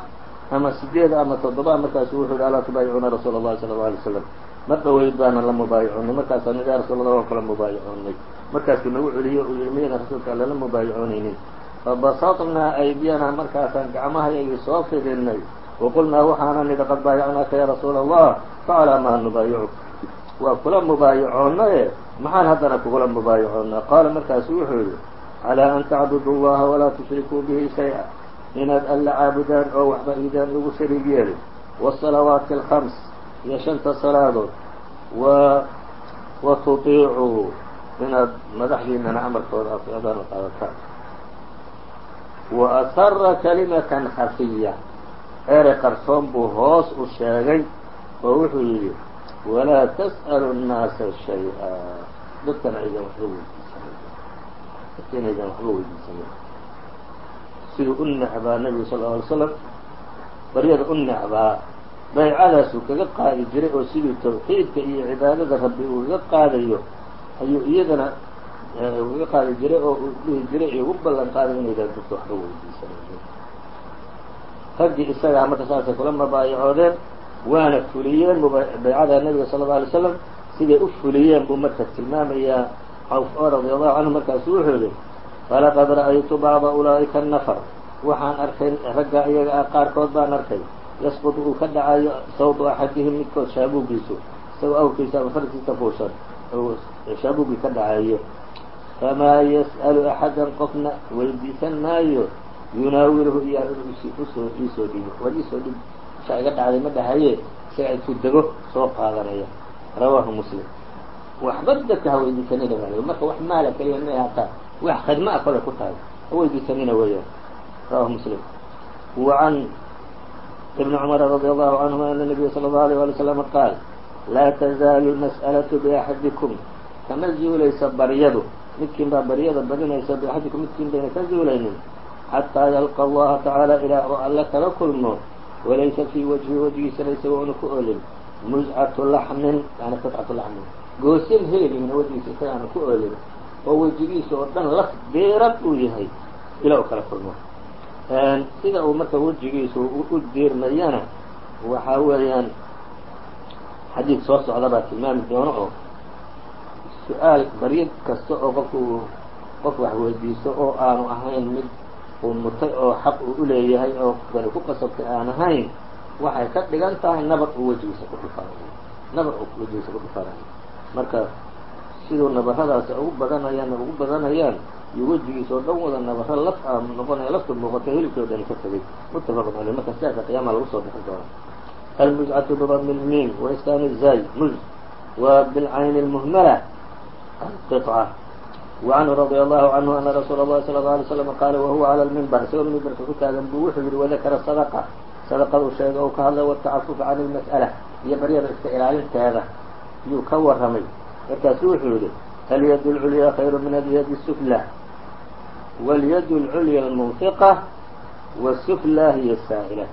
ama sideed ama toddoba markaasu wuxuu yhi alaa tubaayicuuna rasuul allahi sala alla alay slam ma dhoweyd baanan la mubaayicunay markaasaan yidhi ya rasuul allah oo kala mubaayicunay markaasuu nagu celiyo uu yihi miyadan rasuulka alla la mubaayicoonaynin fabasadnaa aydiyanaa markaasaan gacmahayagii soo fidinay waqulnaa waxaana nidhi qad baayacnaaka ya rasuul allah facalaa maa nubaayicu waa kula mubaayicoonnaye maxaan haddana kugula mubaayicoonnaa qaala markaasu wuxuu yidhi calaa an tacbudu allaha walaa tushrikuu bihi shay-a inaad alla caabudaan oo waxba iidaan ugu shariig yeelin waasalawaati alkhams iyo shanta salaadood. Wa wa tutiicuu inaad madaxdiinana amarkooda oo qaadataan. Wa asara kalimatan khafiya erey qarsoon buu hoos u sheegay oo wuxuu yidhi walaa tas'alu nnaasa shay-a dadkana aydan waxba weydiisanan inaydan waxba weydiisanin siduu u necbaa nabigu sal ll alay slam baryada u necbaa baycadaasuu kaga qaadi jiray oo siduu tawxiidka iyo cibaadada rabbi uu kaga qaadayo ayuu iyadana kaga qaadi jiray oo uu dhihi jiray igu ballan qaaday inaydan dadka waxba weydiisanan raggii isagaa marka saasay kula mabaayacoodeen waana fuliyeen baycada nebiga sala اlه alay slam siday u fuliyeen buu marka tilmaamayaa cawf oo radi allahu canhu markaasu wuxuu yihi falaqad ra'aytu bacda ulaa'ika nafar waxaan arkay ragga iyaga ah qaarkood baan arkay. Yasqud uu ka dhacayo sawtu axadihim midkood shaabuugiisu isagoo awrkiisa ama farkiisa fuushan shaabuugii ka dhacayo famaa yas'alu axadan qofna weydiisan maayo yunaawilhu iya u soo iisoo dhibo war iisoo dhib sha iga dhacday ma dhahaye isaga intuu dego soo qaadanaya rawaahu muslim waxba dadka ha weydiisanina baa marka wax maala keliya may hataa wax khadma a kolay ku tahay ha weydiisanina weeyaan rawahu muslim wa can ibni cumara radi allahu canhuma ana nabiya sala allahu alيyه wali slama qaal laa tazaalu mas'alatu biaxadikum kama zuulaysa baryadu midkiin baa baryada badinaysa biaxadikum midkiin bayna ka zuulaynin xataa yalqa allaha tacaala ilaa oo alla kala kulmo walaysa fii wajhi wajgiisana isagoona ku olin muscatu laxmin yani qطcatu laxmin goosin hilibina wejigiisa isagaana ku olin oo wejigiisa oo dhan laf deeran uu yahay ilaa u kala kulmo sida uu marka wejigiisu u diirmayana waxaa weeyaan xadiid soo socda baa tilmaami doono oo su'aal baryo kasta oo qofku uu qof wax weydiisto oo aanu ahayn mid uu mutay oo xaq uu uleeyahay oo kani ku qasabtay aan ahayn waxay ka dhigan tahay nabar uu wejigiisa ku dhufanayo. Nabar uu wejigiisa ku dhufanayo. Marka siduu nabaradaasi ugu badanayaan ugu badanayaan iyo wejigiisa oo dhan wada nabaro laf a noqonaya lafta muuqata hilibkii o dhan ka tegay. Muttafaqun caleyh marka sidaasa qiyaama lagu soo bixin doona almuzcatu bidami lmiim waiskaan zay muz wa bilcayni lmuhmala qطca وعنه رضي الله عنه أن رsuuل الlhi صلى الله عليه وسلم qاaل وهuوa عlى المنبر isagoo mimbrka ku taagan buu wuxuu yihi وذakra صدقة صدقadu sheega u ka hadlay والتacفف عن المسألة iyo baryada iska ilaalinteeda yuu ka waramay markaasu wuxuu yihi اليد العليا خyر min اليد السفلى واليد العليا المنفقة والسفلى hiy الساaئلة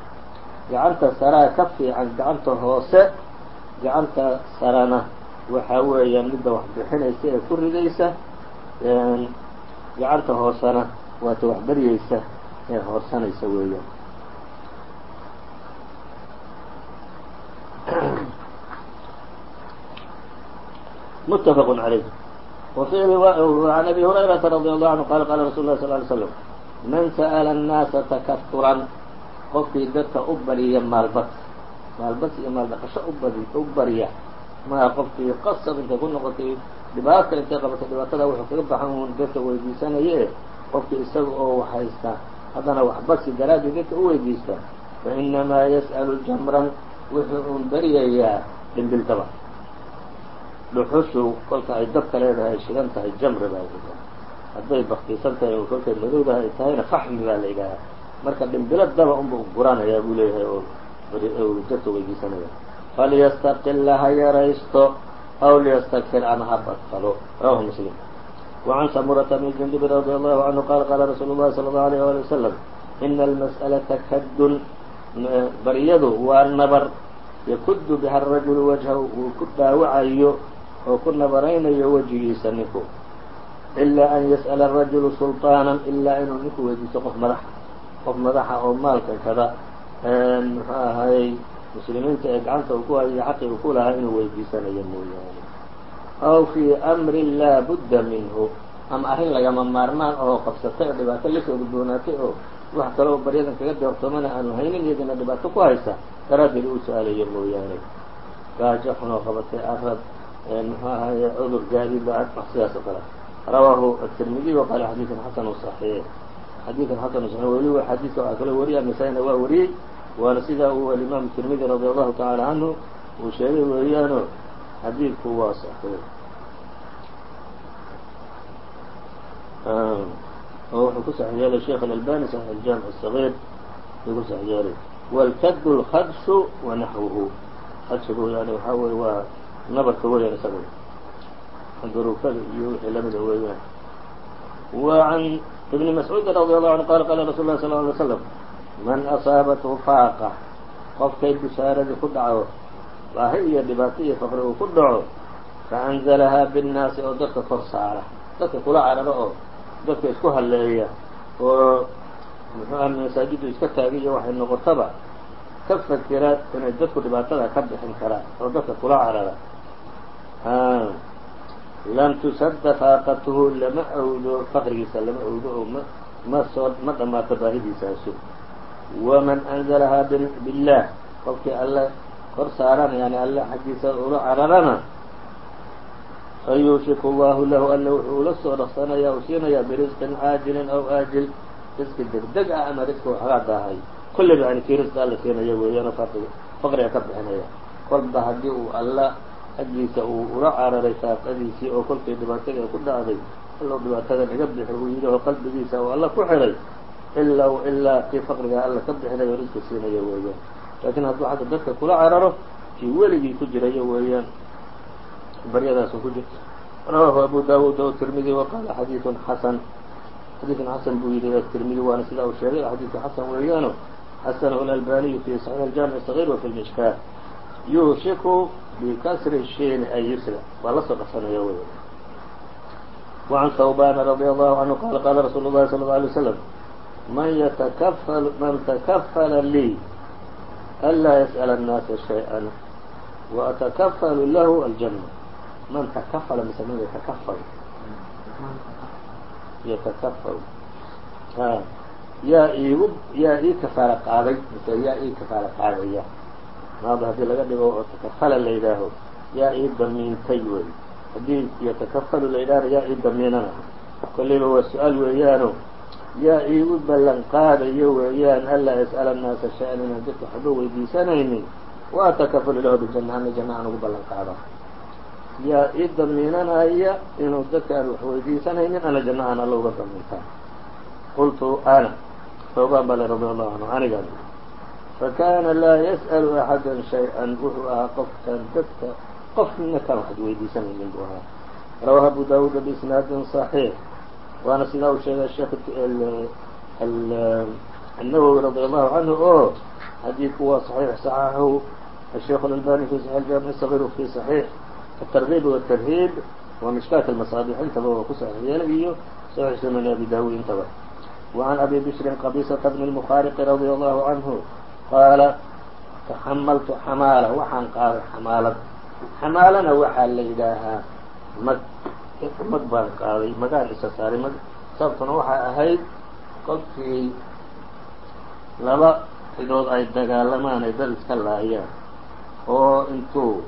gacanta saraa ka fiican gacanta hoose gacanta sarana waxaa weeyaan midda wax bixinaysa ee ku ridaysa gacanta hoosena waata wax beryeysa ee hoorsanaysa weeyaan متفق عlيه وعن أbي هريرة رضي الله عنه qال qال رsuل الله صلى اه عليه وسلم من سأل الناaسa تkثرا qofkii dadka u barya maalbad maalbad iyo maaldhaqasho u barya maa qofkii qasab intay ku noqotay dhibaata intay qabatay dhibaatada wuxuu kaga baxan un dadka weydiisanaye qofkii isaga oo wax haysta. Haddana waxbasi daraadii dadka u weydiista. Fa inamaa yas'alu jamran wuxuu uun baryayaa dhimbil daba dhuxushu kolka ay dabka leedahay ay shidan tahay jamri baa la yidhaha hadday baktiisan tahay oo kolkay madowdaha ay tahayna faxmi baa la yidhahaa marka dhimbilo daba unba guranayaa buu leeyahay oo dadka weydiisanaya falyastaqila ha yaraysto aw liyastakfir ama ha badfalo rawahu muslim وعn samurةa bn jundub radي allahu canhu qala qala rasuulu الlahi salى الlaه عalيه alي wasalam ina almas'alaةa kadun baryadu waa nabar yakudu biha الrajulu wajhahu uu ku dhaawacayo oo ku nabaraynayo wejigiisa ninku ilaa an yas'ala الrajulu sulطaana ilaa inuu ninku weydiisto qof madaxa qof madaxa oo maalka kada muxuu ahay muslimiinta ee gacanta uu ku hayay xaqii uu ku lahaa inuu weydiisanayo mooyaane. Aw fii amrin laa budda minhu. Ama arrin lagama maarmaan oo qabsatay oo dhibaato la soo gudboonaatay oo wax kaloo baryadan kaga doortoomana aanu haynin iyadina dhibaato ku haysa daraaddeed uu su'aalayo mooyaane. Gaajo xunoo qabatay arad muxuu ahaye cudur gaadi baa sidaas oo kale. Rawaahu atirmidiy waqaale xadiikan xasanu saxiix. Xadiidan xasanu saxiix weliba xadiidka waxaa kaloo wariyay nasaa-ina waa wariyey waana sidaa uu alimaamu tirmidi radi allahu tacaala canhu uu sheegay weeyaano xadiidku waa saxiyey ehm, oo wuxuu ku sax yeelay sheekh alalbani sax aljaamic sagiir ayuu ku sax yeelay wlkadu lkadshu wa naxwuhu kadshigu yani waxaa weye waa nabarka weeyaan isagu duruufada iyo wixii lamida weeyaan. Wa can ibni mascuudin radi allahu canhu qala qala rasul lah sal ly slam man asaabathu faaqa. Qofkay bishaaradii ku dhaco baahi iyo dhibaato iyo faqri uu ku dhaco faanzalahaa binnaasi oo dadka kor saara. Dadka kula cararo oo dadka isku halleeya oo muxuu ah masaajidu iska taagiyo waxay noqotaba ka fakira inay dadku dhibaatada ka bixin karaan oo dadka kula carara. Lam tusadda faaqatuhu lama awdo faqrigiisa lama awdo oo ma ma soo ma dhammaato baahidiisaasu waman anzalahaa billaah qofkii alle kor saarana yani alle xaggiisa ula cararana fayuushiku allahu lahu alle wuxuu ula soo dhaqsanaya u siinayaa birisqin caajilin aw aajil risqi degdeg ah ama risqi waxgaa daahay kulliba yani kii risqi alla siinaya weeyaan faqriga ka bixinaya kolba haddii uu alla xaggiisa uu ula cararay faaqadiisii oo kolkii dhibaatadii ay ku dhacday allow dhibaatadan iga bixi uu yidhi oo qalbigiisa uu alla ku xiray ilaa ilaa kii faqrigaa alla ka bixinaya oo risqi siinaya weeyaan laakiin hadduu xagga dadka kula cararo kii weligii ku jirayo weeyaan baryadaasu ku jirta rawaahu abu dawuud o tirmidi waqaala xadiiثun xasan xadiiثun xasan buu yidhi tirmidi waana sidaa uu sheegay xadiidku xasan weeyaano xasanahu اlalbaniyu fi صaxiix اljamiع الصغيr wa fi اlmishkaa yuushiku bikasri shiini ay yusra waa la soo dhaqsanaya wey وعn hawbana radي allahu canhu qala qala rasuulu الlahi salى الlه alيه وsلم man ytkfl man takfla lii anlaa yasأl الnaasa شhayئa وأتkfl lah الجنة man takfla mise man yatakfl yatakfl yaa iigu yaa ii kafaala qaaday mise yaa ii kafaala qaadaya maada haddii laga dhigo oo takafala la yidhaaho yaa ii damiintay wey haddii yatakafalu la yidhahna yaa ii damiinana kollayba waa su-aal weeyaano yaa ii u ballan qaadayo weeyaan anlaa yas'ala annaasa shay-an inaan dadka waxba weydiisanaynin wa atakafulu lahu bijanna ana janno aan ugu ballan qaada yaa ii damiinanaya inuu dadka aan wax weydiisanaynin ana janno aan alla uga damiintaan qultu ana soogaan bale radi allahu canhu anigan fakaana laa yas'alu axadan shay-an wuxuu ahaa qofkan dadka qofna kaan waxad weydiisanaynin buu ahaa. Rawaaha abu daawuud bisnaadin صaxiix waana sidaa uu sheegay sheekh النawwي رaضي الlaهu عanهu oo xadiidku waa صaحيix صaxaaxahu الsheikh الألbani fي صaحيح الjamiع الصغيr fi صaحيح الترغيb والتrhiib wa مishkaaة المaصاabيح intaba waa ku صaحيح yeelay iyo صaحيح sunan abi dawud intaba وعan abi bشhrin qبيصةa بn المخاriqi رaضي الlaهu عanهu qaala تxmltu xamaala waxaan qaaday xamaalad xamaalana waxaa la yidhaahaa mag baan qaaday magaan isa saaray sababtuna waxay ahayd qofkii laba xidood ay dagaalamaan ay dad iska laayaan oo intuu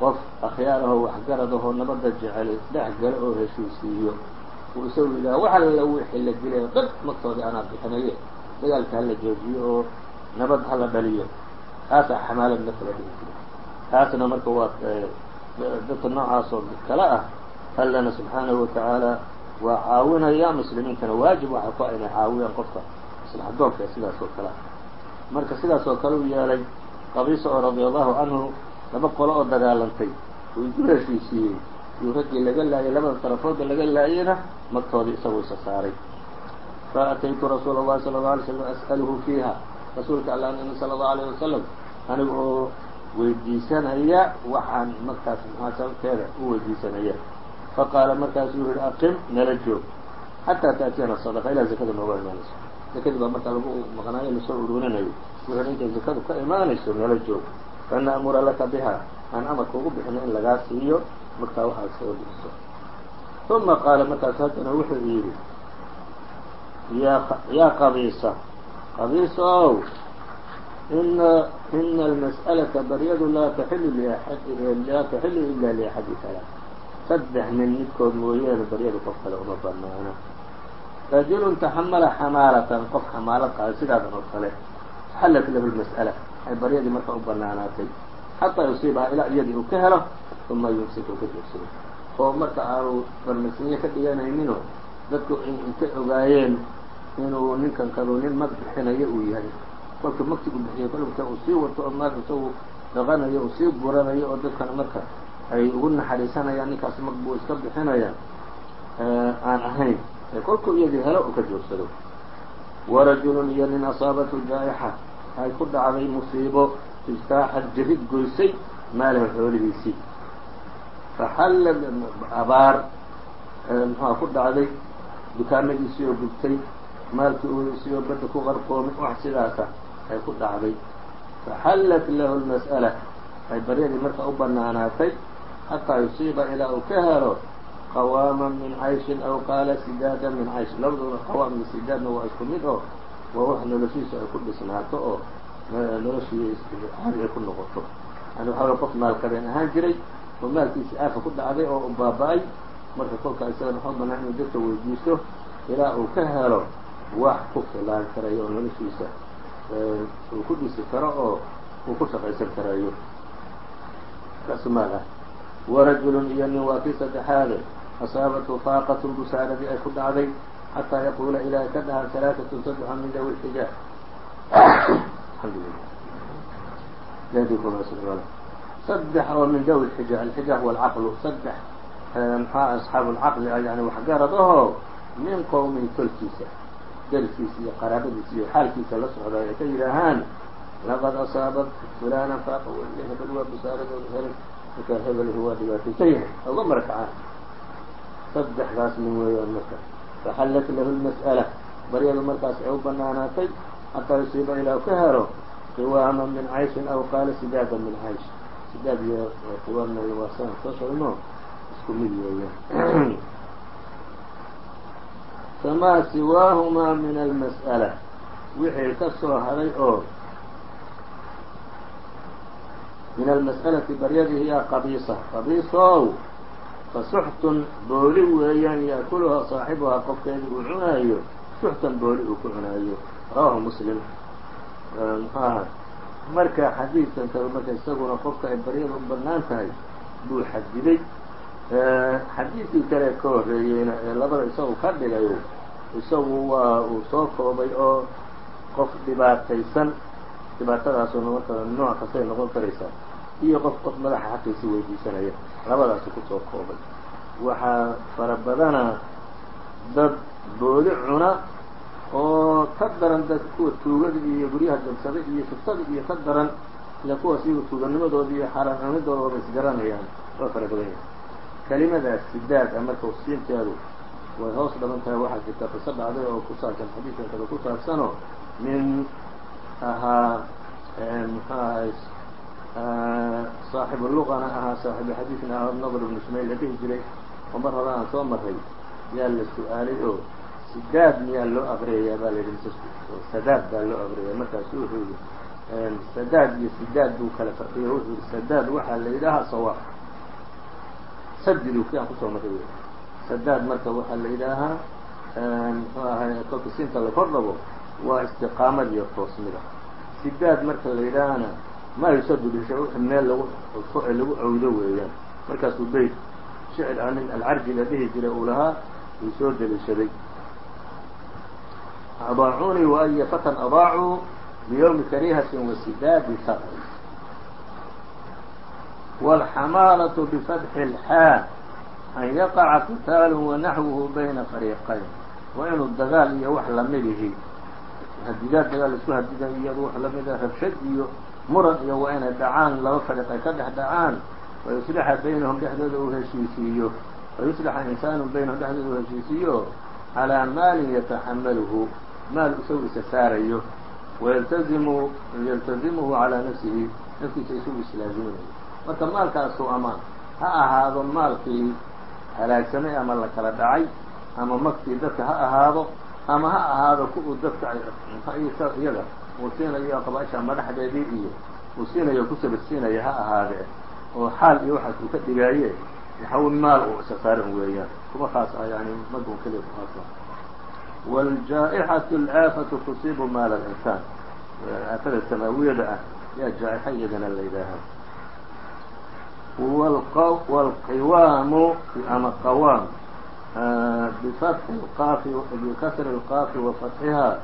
qof akhyaar ahoo waxgarad ahoo nabadda jecel dhex galo oo heshiisiiyo uu isagu yidhaha wax alla wixii la dilay dad magtoodii anaa bixinaye dagaalka hala joojiyo oo nabad hala dhaliyo. Taasaa xamaalad marka la dhihi jira taasna marka waa dadka noocaas oo kale ah allana subxaanahu watacaala waa caawinayaa muslimiintana waajib waxaa ku inay caawiyaan qofka maslaxadoonka sidaas oo kale marka sidaas oo kale u yeelay qabiisa oo radiallahu canhu laba qolo oo dagaalantay uu isu heshiisiiyey iyuu raggii laga laayay labada tarafoodda laga laayayna magtoodii isagu isa saaray fa ataytu rasuul allahi sala alla alay slam as'aluhu fiiha rasuulka alla nimi sala allahu alayh wasalam aniga oo weydiisanaya waxaan markaas maxaa sababteeda u weydiisanaya faqaala markaasuu yihi aqim nala joog xataa taأtiyana sadaqa ilaa zakada nooga imaanayso zakadii baa markaa lagu maqnaayo la soo uruurinayo wuxuu intay zakadu ka imaanayso nala joog fana'mura laka biha aan amarka ugu bixino in lagaa siiyo markaa waxaad isaga bixiso uma qaala markaas haddana wuxuu yidhi yaa qabiisa qabiisa ow ina ina almas'alaةa baryadu laa taxilu laa taxilu ila liaxadi halaa saddex nin midkood mooyeene baryadu qof kale uma banaana rajulun taxamala xamaalatan qof xamaalad qaaday sidaadan oo kale. Xallat lahu lmas'ala ay baryadii marka u banaanaatay xataa yusiibaha ilaa iyadii uu ka helo uma yumsik uu ka joogsado oo marka aanu barmasiinye ka dhiganayninoo dadku intay ogaayeen inuu ninkan kalu nin mag bixinayo uu yahay. Kolka magtigu bixiyo kolka uu sii wato oo maal isagu dhaqanayo uu sii guranayo oo dadkana marka ay ugu naxariisanayaan ninkaas mag buu iska bixinaya aan ahayn. Kolku iyadii helo uu ka joogsado. Warajulun iyo nin asaabathu jaa'ixa ay ku dhacday musiibo ijtaaxad jirid goysay maalahu xoolihiisii faxalla abaar muxua ku dhacday dukaamadiisii oo gubtay maalkii usiioo badda ku qarqoomay wax sidaasa ay ku dhacday. Faxallat lahu lmas'ala ay baryadii marka u banaanaatay xataa yusiiba ilaa uu ka helo qawaaman min cayshin aw qaala sidaadan min caysh labaduna qawaam iyo sidaadna waa isku mid oo waa wax noloshiisu ay ku dhisnaato oo noloshii caadi ay ku noqoto yani waxaa qof maalkabeen ahaan jiray oo maalkiisii aafa ku dhacday oo u baaba-ay marka kolka isagana waxaa banaan inuu dadka weydiisto ilaa uu ka helo wax ku filaan karayo oo noloshiisa uu ku dhisi karo oo uu ku shaqaysan karayo kaasu maal ah warajulun iyo nin waa kii saddexaade asaabathu faaqatun busaaradii ay ku dhacday xataa yaquula ilaahay ka dhaha halaaatun saddexa min dawi lxijaab saddex oo min dawi lxija alxija huwa alcaqlu saddex maxaa asxaabu lcaqli yani waxgarad ahoo min qowmin tolkiisa dariskiisa iyo qaraabadiisa iyo xaalkiisa la socday ay ka yidhaahaan laqad asaabat fulana faaqa weli hebel waa busaaradooda marka hebelhi waa dhibaataysan yahay oga marakacaan saddexdaas nin weeyaan marka faxallat lahu lmas'ala baryadu markaas ay u banaanaatay xataa yusiiba ilaa ka helo qiwaama min cayshin aw qaala sidaada min caysh sidaad iyo qiwaamna waa saan soo sheegno isku mid weeyaan famaa siwaahumaa min almas'ala wixii ka soo haday oo min almas'alati baryadii yaa qabiisa qabiisow fasuxtun booli weeyaan yaakuluhaa saaxibuhaa qofkeedii uu cunaayo suxtan booli uu ku cunaayo rawahu muslim mxuaha marka xadiidkan kale marka isaguna qofka ay baryada u bannaan tahay buu xadiday xadiidkii kale ka horreeyeyna ee labada isagu ka dhigayo isagu waa uu soo koobay oo qof dhibaataysan dhibaatadaasuna marka nooc kastay noqon karaysaa iyo qof qof madaxa xaqiisi weydiisanaya. Labadaasu ku soo koobay. Waxaa fara badana dad booli cuna oo ka daran dad kuwa tuugada iyo guryaha jabsada iyo shuftada iyo ka daran ila kuwaas iyagu tuuganimadooda iyo xaaraan cunidooda isgaranayaan waa fara badan yahay. Kelimadaas sidaad a marka siinteedu way hoos dhaban tahay. Waxaa jirta qiso dhacday oo ku saabsan xadiidkan kada ku saabsanoo nin ahaa muxuu ahay saaxibu luqana ahaa saaxibu xadiidna ahaa nadr ibnu shumayl la dhihi jiray. Oo mar hore aan soo maray yaa la su'aalay oo sidaad miyaa loo aqriyayaa baa la yidhi sadaad baa loo aqriyaya markaasu wuxuu yihi sadaad iyo sidaad buu kala farqiyo wuxuu yihi sadaad waxaa la yidhaahaa sawaab. Sadidu ki aan ku soo maray sadaad marka waxaa la yidhaahaa muxuu ahay kolka siinta la kor waa istiqaamada iyo toosmida ah. sidaad marka la yidhaahana ma yusadu bishay wixii meel lagu socod lagu cawdo weeyaan. Markaasuu beyt shicir aan nin alcarji la dhihi jiray uu lahaa uu soo deliishaday adaacuunii wa aya fatan adaacuu biyowmi karihatin wasidaadi saqri wاlxamaalatu bifatxi اlxaa an yaqaca qitaalu wanaxwuhu bayna fariiqayn. Wa inuu dagaal iyo wax la mid dagaal isku hadiday iyo wax lamida rabshad iyo muran iyo waa inay dhacaan laba fariiq ay ka dhex dhacaan wayuslixa baynahum dhexdooda uu heshiisiiyo. Wayuslixa insaanu baynahum dhexdooda uu heshiisiiyo calىa maalin yataxamaluhu maal isagu isa saarayo. Wayaltazimu yaltazimuhu calaa nafsihi naftiisa isagu islaaziminayo marka maalkaasu ama ha ahaado maalkii halaagsamay ama la kala dhacay ama magtii dadka ha ahaado ama ha ahaado kuwuu dadka iyaga uu siinayo qabaaisha madaxdeedii iyo uu siinayo ku sabirsiinaya ha ahaadee oo xaal iyo waxaas uu ka dhigaaye waxaw maal uu isa saaran weeyaan kuma khaas ah yani magun keliya ku khaas ah wاljaaئxaةu اlcaafatu tusiibu maal اlinsaan aafada samaawiyada ah yaa jaa'ixa iyadana la yidhaahaa wاlqiwaamu ama qawaam bifatxi اlqaafi bikasri اlqaafi wafatxiha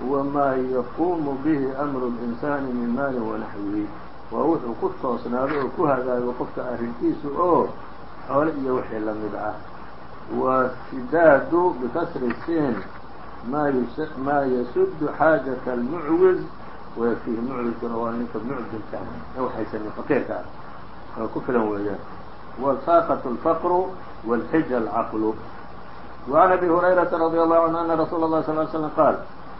huwa maa yaquumu bihi amru اlinsaani min maali wanaxwihi waa wuxuu ku toosnaado oo ku hagaago qofka arrinkiisu oo xoole iyo wixii la mid ah wasidaadu bikasri siin maa yasudu xaajaة اlmucwiz wayakfihi mucwizkuna waa ninka mucdilka ee waxaysanin faqiirka ah oo ku filan weeyaan wsaaqaة اlfqru wاlxija alcaqlu وعn abi هurayraةa radي allahu canhu ana rasuula الlahi صl ly slm qaal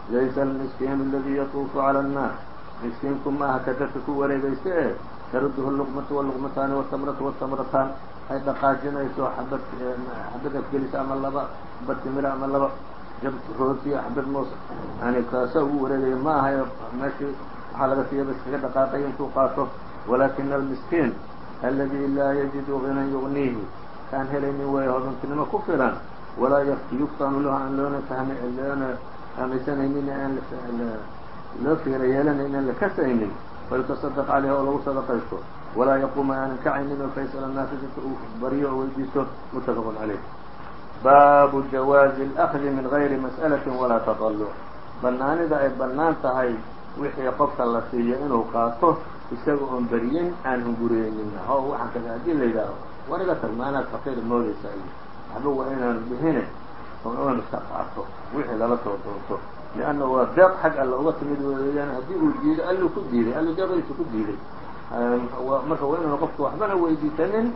laysa almiskiinu اladii yatuufu calى الnaas miskiinku maaha ka dadka ku wareegaysa ee taruduhu luqmatu wluqmataani wtamratu wtamrataan ay dhaqaajinayso xabad xabad afgelisa ama laba xabad timira ama laba jab rooti xabad moos yani kaasa ugu wareegaya ma aha meeshii waxaa laga siiya bas kaga dhaqaaqay intuu qaato walakina almiskiin aladii laa yajidu ginan yugniihi kaan helaynin way hodontinimo ku filan walaa yuftanu lahu aan loona loona fahmaysanaynin aanloo fiira yeelanaynin aan la kasaynin fayutasadaq caleyha oo lagu sadaqaysto walaa yaquuma aanan kacaynin oo faysal annaasa dadka uu baryo oo weydiisto muttafaqun caleyh baabu jawaazi alakdi min gayri mas'alati walaa taطalluc bannaanida ay bannaan tahay wixii qofka la siiyo inuu qaato isaga oon beriyin aan hunguriyeynin ho waxaan kada haddii la yidhaaho war iga tag maanaad faqiir moodaysa iyo waxba waa inaan bihine oon iska qaato wixii lala soo doonto. Lianna waa deeq xag alla uga timid weeyaan haddii uu diiday alluu ku diiday allu deeqdiisu ku diiday. Marka waa inuuna qofku waxbana weydiisanin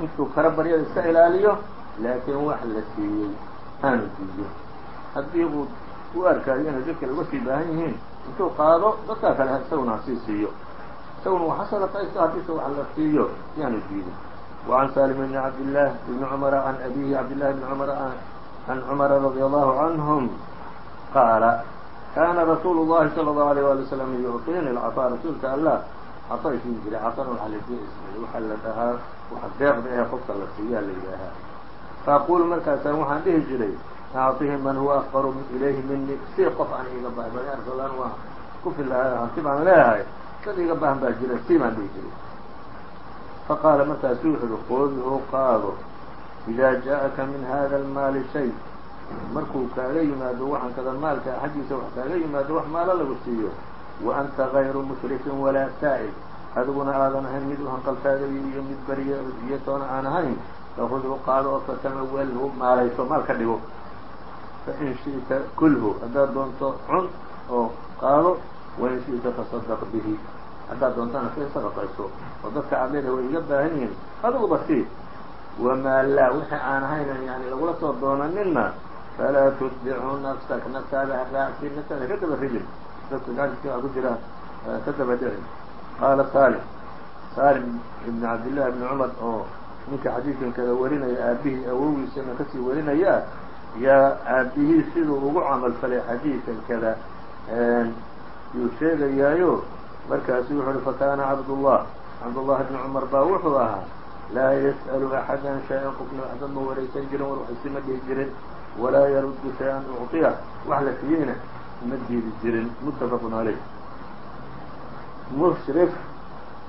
intuu kara baryada iska ilaaliyo laakiin wax la siiyey aanu diido haddii uu u arkaayo inay dad kale uga sii baahan yihiin intuu qaado dadkaa kale isaguna hasii siiyo isaguna waxa sadaqaysto haddiise wax la siiyo yaanu diidin وعn salim بn cabdالlah بn cmr عan abihi cabdالlahi بn cmr عan cmr radي allahu canهm qaala kana rasuulu الlahi salى الlaه عalيه wali وsلم yucطini اlcطاء rasuulka allah caطo isiin jiray caطana waa waxaa la dhahaa waxa deeqda ee qofka la siiyaa la yidhaahaa faaqulu markaasaan waxaan dhihi jiray acطihi man huwa afqru ilayhi mini si qof aan iga bahan ya rasuul an waa ku filahay hanti baan leeyahay dad iga baahan baa jira timaan dhihi jiray faqaala markaasuu wuxu uhi qaado idaa jaa-aka min hada almaali shay markuu kaaga yimaado waxaan kada maalka xaggiisa wax kaaga yimaado wax maalo lagu siiyo wa anta gayru mushrifin walaa saa'il adiguna aadan ahayn mid uhanqaltaadayo iyo mid bariyatoona aan ahayn takhudhu qaado oo fatamawalhu maalayso maalka dhigo fain shi'ta kulhu haddaad doonto cun oo qaado wain shi'ta fasadaq bihi haddaad doontana ka sadaqayso oo dadka leedahay way iga baahan yihiin adiguba sii wamaa laa wixii aan ahaynan yani lagula soo doonaninna falaa tutbicu nafsak naftaada ha raacsi naftaada ka dadka gaajidka waa ku jira ka daba qaala salim salim ibn cabdillahi ibni cumar oo ninka xadiidkan kada warinaya aabihii awogiisana ka sii warinayaa yaa aabihii siduu ugu camal falay xadiidkan kada yuu sheegayaayo markaasu wuxu uhi fakana cabdullah cabdullahi bni cumar baa wuxuu ahaa laa yas'alu axadan shay-an qofna waxba ma waraysan jirin war waxaysi ma dhihi jirin walaa yaruddu shay-an ucطiya wax la siiyeyna ma diidi jirin muttafaqun caleyh mushrif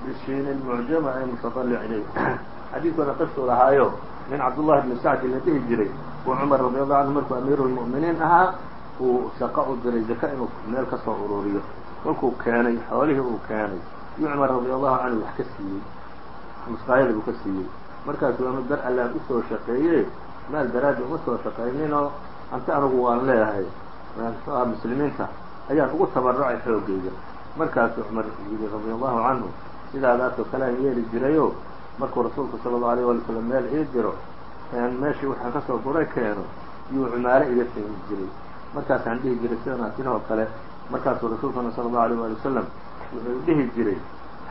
bishiin mucjama ay mutaطalic ilayh xadiidkooda qisuu lahaayo nin cabdullahi bni sacdi la dhihi jiray uu cumar radi allahu canhu markuu amiiru ahaa uu shaqo u diray zaka inuu meel ka ururiyo kolkuu keenay xoolihii uu keenay. Yuu cumar radi allahu canhu wax ka siiyey. Musqaayada buu ka siiyey. Markaasu anu dar allaan u soo shaqeeye maal daraaddi uma soo shaqayninoo hanti anugu waan leeyahay. Mxuaha muslimiinta. Ayaan ugu tabarucay xoogayga markaasuu cumar yidhi radi allahu canhu sidaadaasoo kale aan yeeli jirayo. Markuu rasuulku sala allau alيyه wali slam meel ii diro meeshii waxaan ka soo guray keeno. Yuu cumaalo iga keeni jiray markaasaan dhihi jiray sidanaa tiri oo kale markaasuu rasuulkuna sala allahu alيyه wali wasalam wuxuu dhihi jiray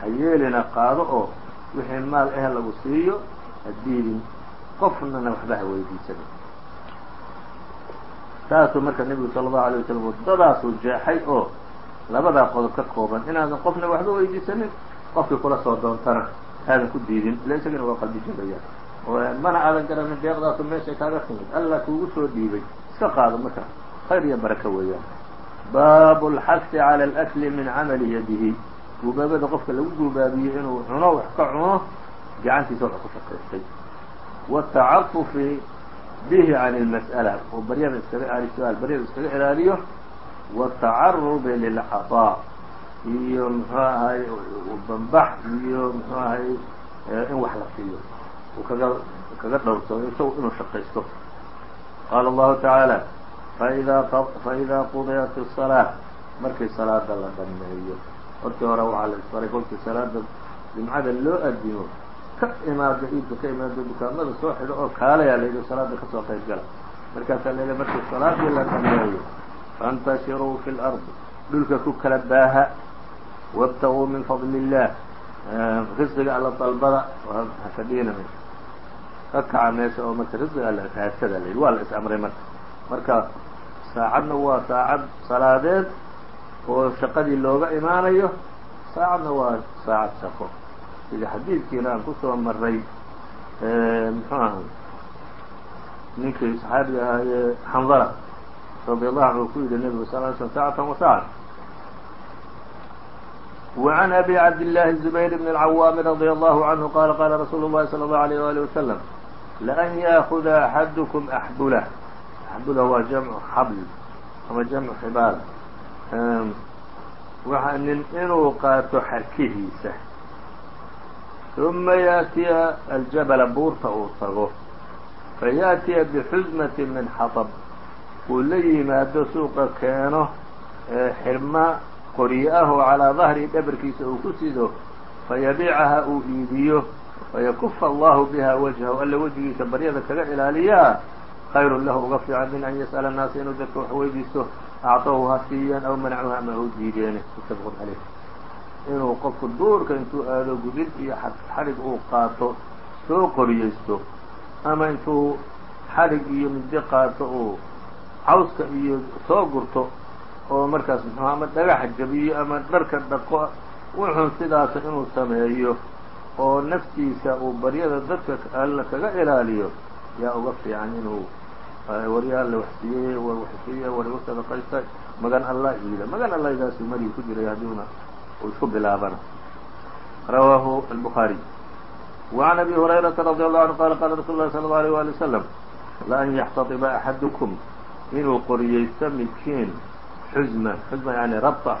ha yeelina qaado oo wixii maal eh lagu siiyo ha diidin. Qofnana waxba ha weydiisanin saasuu marka nebigu sala allahu alay wasalam waddadaasuu jeexay oo labadaa qodob ka kooban inaadan qofna waxba weydiisanin. Qofkii kula soo doontana aadan ku diidin ila isagana waa qalbi jabaya mana aadan garanin deeqdaasu meeshay kaaga timid. Alla kuugu soo dhiibay. Iska qaado marka khayr iyo baraka weeyaan baabu اlxasi calى اlأkli min camali yadihi guubaabada qofka lagu guubaabiyo inuu cuno wax ka cuno gacantiisa wax ku shaqaystay wالtacafufi bihi can اlmas'ala oo baryada iskaga ilaaliyo su-aal baryada iskaga ilaaliyo wالtacarubi lilcaطaa iyo muxuu ahay banbax iyo muxuu ahay in wax la siiyo uu kaga kaga dhowrsado isagu inuu shaqaysto qaala allahu tacaala faidaa qudiyat الصalaaة markii salaada la dhameeyo hortii hore waxaa la isfaray kolkii salaada jimcada loo adimo ka imaado iibka ka imaado dukaamada soo xidho oo kaalaya la yidhi salaada kasoo qayb gala markaasaa la yidhi markii salaadii la dhameeyo faاntashiruu fi اlarضi dhulka ku kala baaha wاbtaguu min fadl الlah risqiga alla dalbada haka dhiina ka kaca meesha oo marka risqiga alla raadsada la yidhi waa la is amray marka marka saacadna waa saacad salaadeed oo shaqadii looga imaanayo saacadna waa saacad shaqo sida xadiidkiina aan kusoo maray muxuu ahay ninkii saxaabiga ahaayee xandala radi allahu anhu ku yidhi nebigu sal ly slm saacatan wa saaca وعn أbي cabd اللh الزبير بن العwام رضي الله عنه qال qاla رsuل الlhi صلى الله عليه وaليه وسلم لأn yأخذa أحadكم أحبلة أحبلة waa جمع xbl ama جمع xbaal waxa nin inuu qaato xarkihiisa ثuma yأتiya الجبل buurta uu tago faيأتiya بxزمة min xطب uu la yimaado suuqa keeno xirma qoryo ah oo calىa ظahri dhabarkiisa uu ku sido fayabiicaha uu iibiyo fayakufa allahu biha wajhahu alla wejigiisa baryada kaga ilaaliyaa khayru lahu uga fiican min an yas'ala annaasa inuu dadka wax weydiisto acطahu ha siiyaan aw manacuhu ama hu diideene mutafaqun caleyh inuu qofku duurka intuu aado gudid iyo xadhig uu qaato soo qoriyeysto ama intuu xadhig iyo mindi qaato uu cawska iyo soo gurto oo markaas muxuha ama dhagaxa jabiyo ama dharka dhaqo wuxuun sidaasa inuu sameeyo oo naftiisa uu baryada dadka alla kaga ilaaliyo yaa uga fiican inuu warya alla waxsiiyey war waxsiiye war igu sadaqaysta magan allah iida magan allahdaasuu marigi ku jiray haddiuna uu isku bilaabana rawaahu الbخaariي وعn أbي هurayرaةa رadي الله عanه qala qala rasuل الlahi صلى الله عليه وaلي وسلم لأn yxtaطba أxadكم inuu qoriyeysto midkiin xuzma xuzma yani rabطة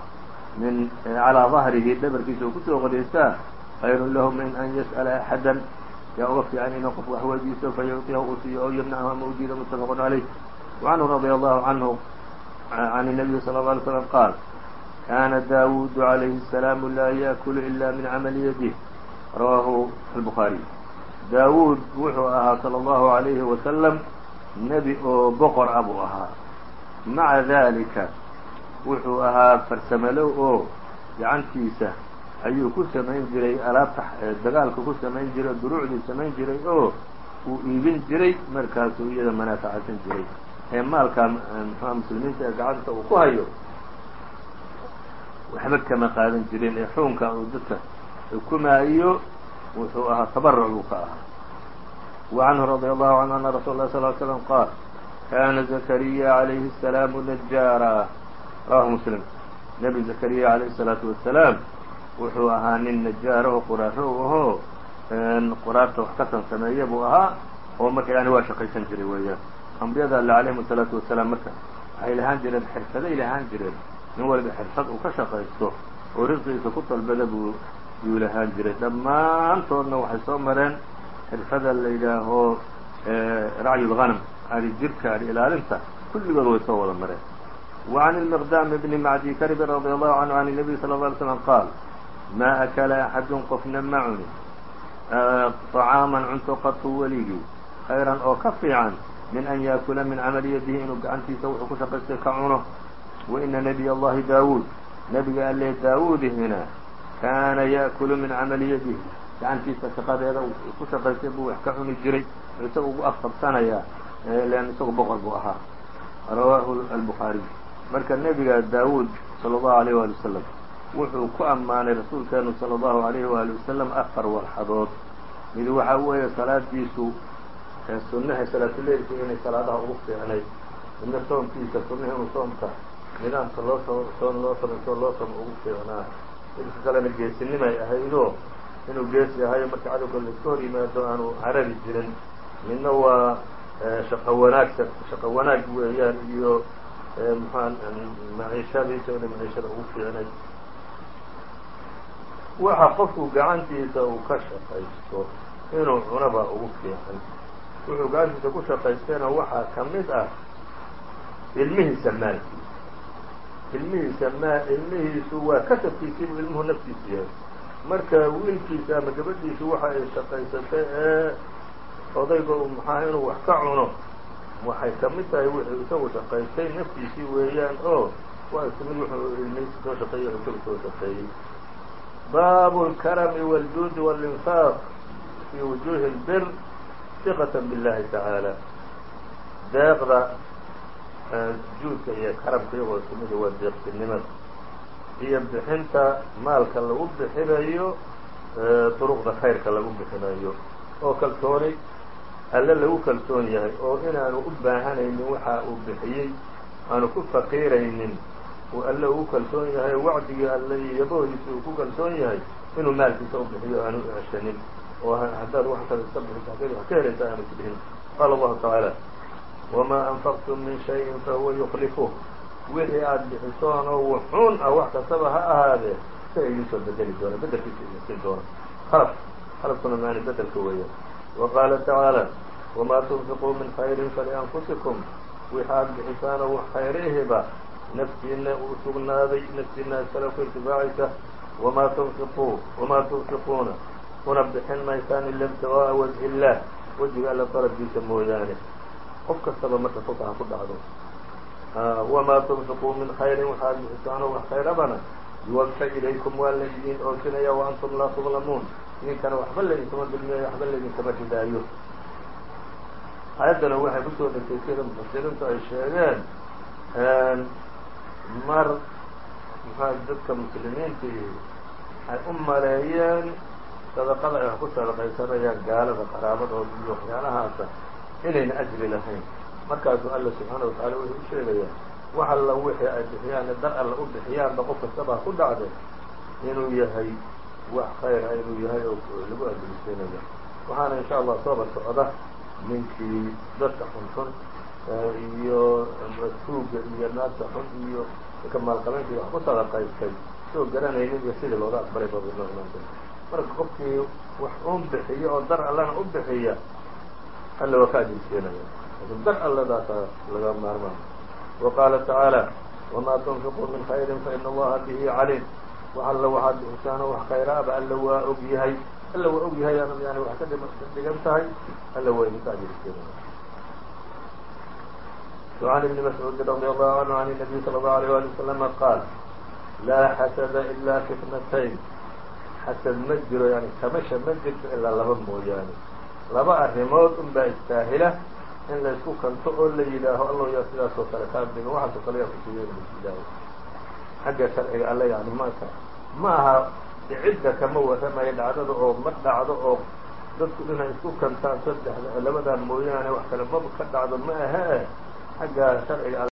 min calىa ظahrihi dhabarkiisa uu kusoo qoryeystaa khayru lahu min an yasأla أxada yaa uga fiican inuu qof wax weydiisto fayuعطiha uu siiyo ow ymnachu ama u diido mutafaq عalيh وcanhu radي الlahu canhu عan النabiyi slى الlه عlيه sلم qaal kana dawud عalayhi السلام laa yaأkulu إla min camali yadih rawaahu الbخaariي daawuud wuxuu ahaa salى الlahu عalayhi wasalam nebi oo boqor ah buu ahaa maca dalika wuxuu ahaa farsamalow oo gacantiisa ayuu ku samayn jiray alaabta dagaalka ku samayn jiray oo duruucduu samayn jiray oo uu iibin jiray markaasuu iyada manaafacasan jiray ee maalka mxua muslimiinta ee gacanta uu ku hayo waxba kama qaadan jirin ee xuunka uu dadka xukumaayo wuxuu ahaa tabaruc buu ka ahaa وعنه رضي الله عنه أن رsuل الله صل ل سلم qاal kana زكريا عaليه السلام نجاarا rawaه mسلم نبي زكريا عaليه الصلاaةu وaسلاaم wuxuu ahaa nin najaaro oo quraarow ahoo quraarta wax ka sansameeya buu ahaa oo marka yani waa shaqaysan jiray weeyaan. Ambiyada alle calayhim asalaatu wasalaam marka waxay lahaan jireen xirfaday lahaan jireen. Nin waliba xirfad uu ka shaqaysto oo risqiisa ku dalbada buu yuu lahaan jiray. Dhammaantoodna waxay soo mareen xirfada la yidhaaho racyulhanam adi jirka adi ilaalinta kulligood way soo wada mareen. Wa can ilmiqdaam bni macdi karibin radi allahu canhu can nabiy sala la slam qaal maa akala axadun qofna ma cunin طacaaman cunto qadtu weligii khayran oo ka fiican min an yaakula min camali yadihi inuu gacantiisa wuxuu ku shaqaystay ka cuno waina nebiy allahi daawuud nebiga alle daawuudihina kaana yaأkulu min camali yadihi gacantiisa shaqadeeda ku shaqaystay buu wax ka cuni jiray isaga ugu afqabsanayaa lan isagu boqor buu ahaa rawaahu albukhaariy marka nebiga daawuud sala allahu alayh wali wasalam wuxuu ku ammaanay rasuulkeenu salى اllahu alayhi waali wasalam afar warxadood mid waxaa weeye salaadiisu sunnahay salaatuleilku inay salaadaha ugu fiicnay. Midna soomkiisa sunnahi inuu soomka nidaamka loo soon loo samayso loo soom ugu fiicnaa. Midka kalena geesinimay ahaydoo? Inuu geesi ahayo marka cadowga laska hor yimaado aanu carari jirin. Midna waa shaqo wanaagsan shaqo wanaag weeyaan iyo muxaa maciishadiisa inay maciishada ugu fiicnay waxa qofku gacantiisa uu ka shaqaysto inuu cunaba ugu fiican. Wuxuu gacantiisa ku shaqaystayna waxaa ka mid ah ilmihiisa maalkiisa. Ilmihiisa maa ilmihiisu waa kasabkiisiibuu ilmuhu naftiisu yahay. Marka wiilkiisa ama gabadhiisu waxa ay shaqaysatay ee odayga maxaa inuu wax ka cuno waxay ka mid tahay wuxuu isagu shaqaystay naftiisii weeyaan oo waa isku wuxuu ilmihiisa soo shaqeeyey isagu soo shaqeeyey baabu اlkarami wاljuudi wاlinfaaq fii wujuuhi اlbir siqata biاllahi tacaala deeqda juudka iyo karamka iyagoo isku mida waa deeqsinimada iyo bixinta maalka lagu bixinayo duruqda khayrka lagu bixinayo oo kalsooni alle lagu kalsoon yahay oo inaanu u baahanaynin waxa uu bixiyey aanu ku faqiiraynin uu alle ugu kalsoon yahay wacdigii alle iyo yabohdiisa uu ku kalsoon yahay inuu maalkiisa u bixiyo aanu eshanin oo haddaad wax kale iska xaggeed wax ka helaysa aanu isdhihin qaala allahu tacaala wamaa anfaqtum min shayin fahuwa yuklifuh wixii aada bixisoon oo wuxuun ah wax kastaba ha ahaadee isaga idin soo bedeli doona bedelkiisa idin siin doona. Halaf halafkuna maani bedelka weeyaan wa qaala tacaala wamaa tunfiquu min khayrin falianfusikum wixi aada bixisaanoo wax khayrihiba naftiina uu sugnaaday naftiina iskale ku intifaacaysa wamaa tunfiquu wamaa tunfiquuna una bixin maysaan ila ibtiغaaءa wajhi illah wejiga alla dalabkiisa mooyaane qof kastaba marka kolka ha ku dhacdo wamaa tunfiquu min khayrin waxaad bixisaanoo wax khayrabana yuwafa ilaykum waa laydin oosinaya wa antum laa tudlamuun idinkana waxba laydinkama dulmiyayo waxba laydinkama ridaayo aayaddana waxay ku soo degtay sida mufasiriintu ay sheegeen mar maxaa dadka muslimiintii ay u maleeyeen? Sadaqada ay ku sadaqaysanayaan gaalada qaraabadooda iyo waxyaalahaasa inayna ajri lahayn. Markaasuu alla subxaana wa tacala wuxuu u sheegayaa wax alla wixii ay bixiyaane dar alla u bixiyaanba qof kastaba ha ku dhacde. Inuu yahay wax khayra inuu yahay oo lagu adilsiinayo waxaana insha allah sooba socda ninkii dadka xunxun iyo tuuga iyo naagta xun iyo dadka maalqabeyntii wax ku sadaqaystay soo garanaynin iyo sidii looga aqbalay babinoomaanta marka qofkii wax un bixiya oo dar allana u bixiya alla waa ka laakiin dar alladaasaa laga maarmaana wa qaala tacaala wamaa tunfiquu min khayrin faina allaha bihi caliim. Wax alla waxaad bixisaano wax khayraaba alla waa og yahay. Alla waa og yahay yani wax ka dhigan tahay alla waa idinka adilsiinaya وعن ابن مسعوud رضي الله عنه عن النبي صلى الله عليه ولي وسلم qاal laa xasada ilaa fi اثنتين xasad ma jiro yani kamasha ma jirto ilaa laba mooyaane laba arrimood un baa istaahila in la isku kanto oo la yidhaaho allow yaa sidaas oo kale kaa dhigan waxaasoo kale yaa kusiiya in laisyidhaaho xagga sharciga alle yani maanta ma aha cidda kama warramayo dhacdada oo ma dhacdo oo dadku inay isku kantaan saddexda labadaa mooyaane wax kale maba ka dhacdo ma ahe xagga sharciga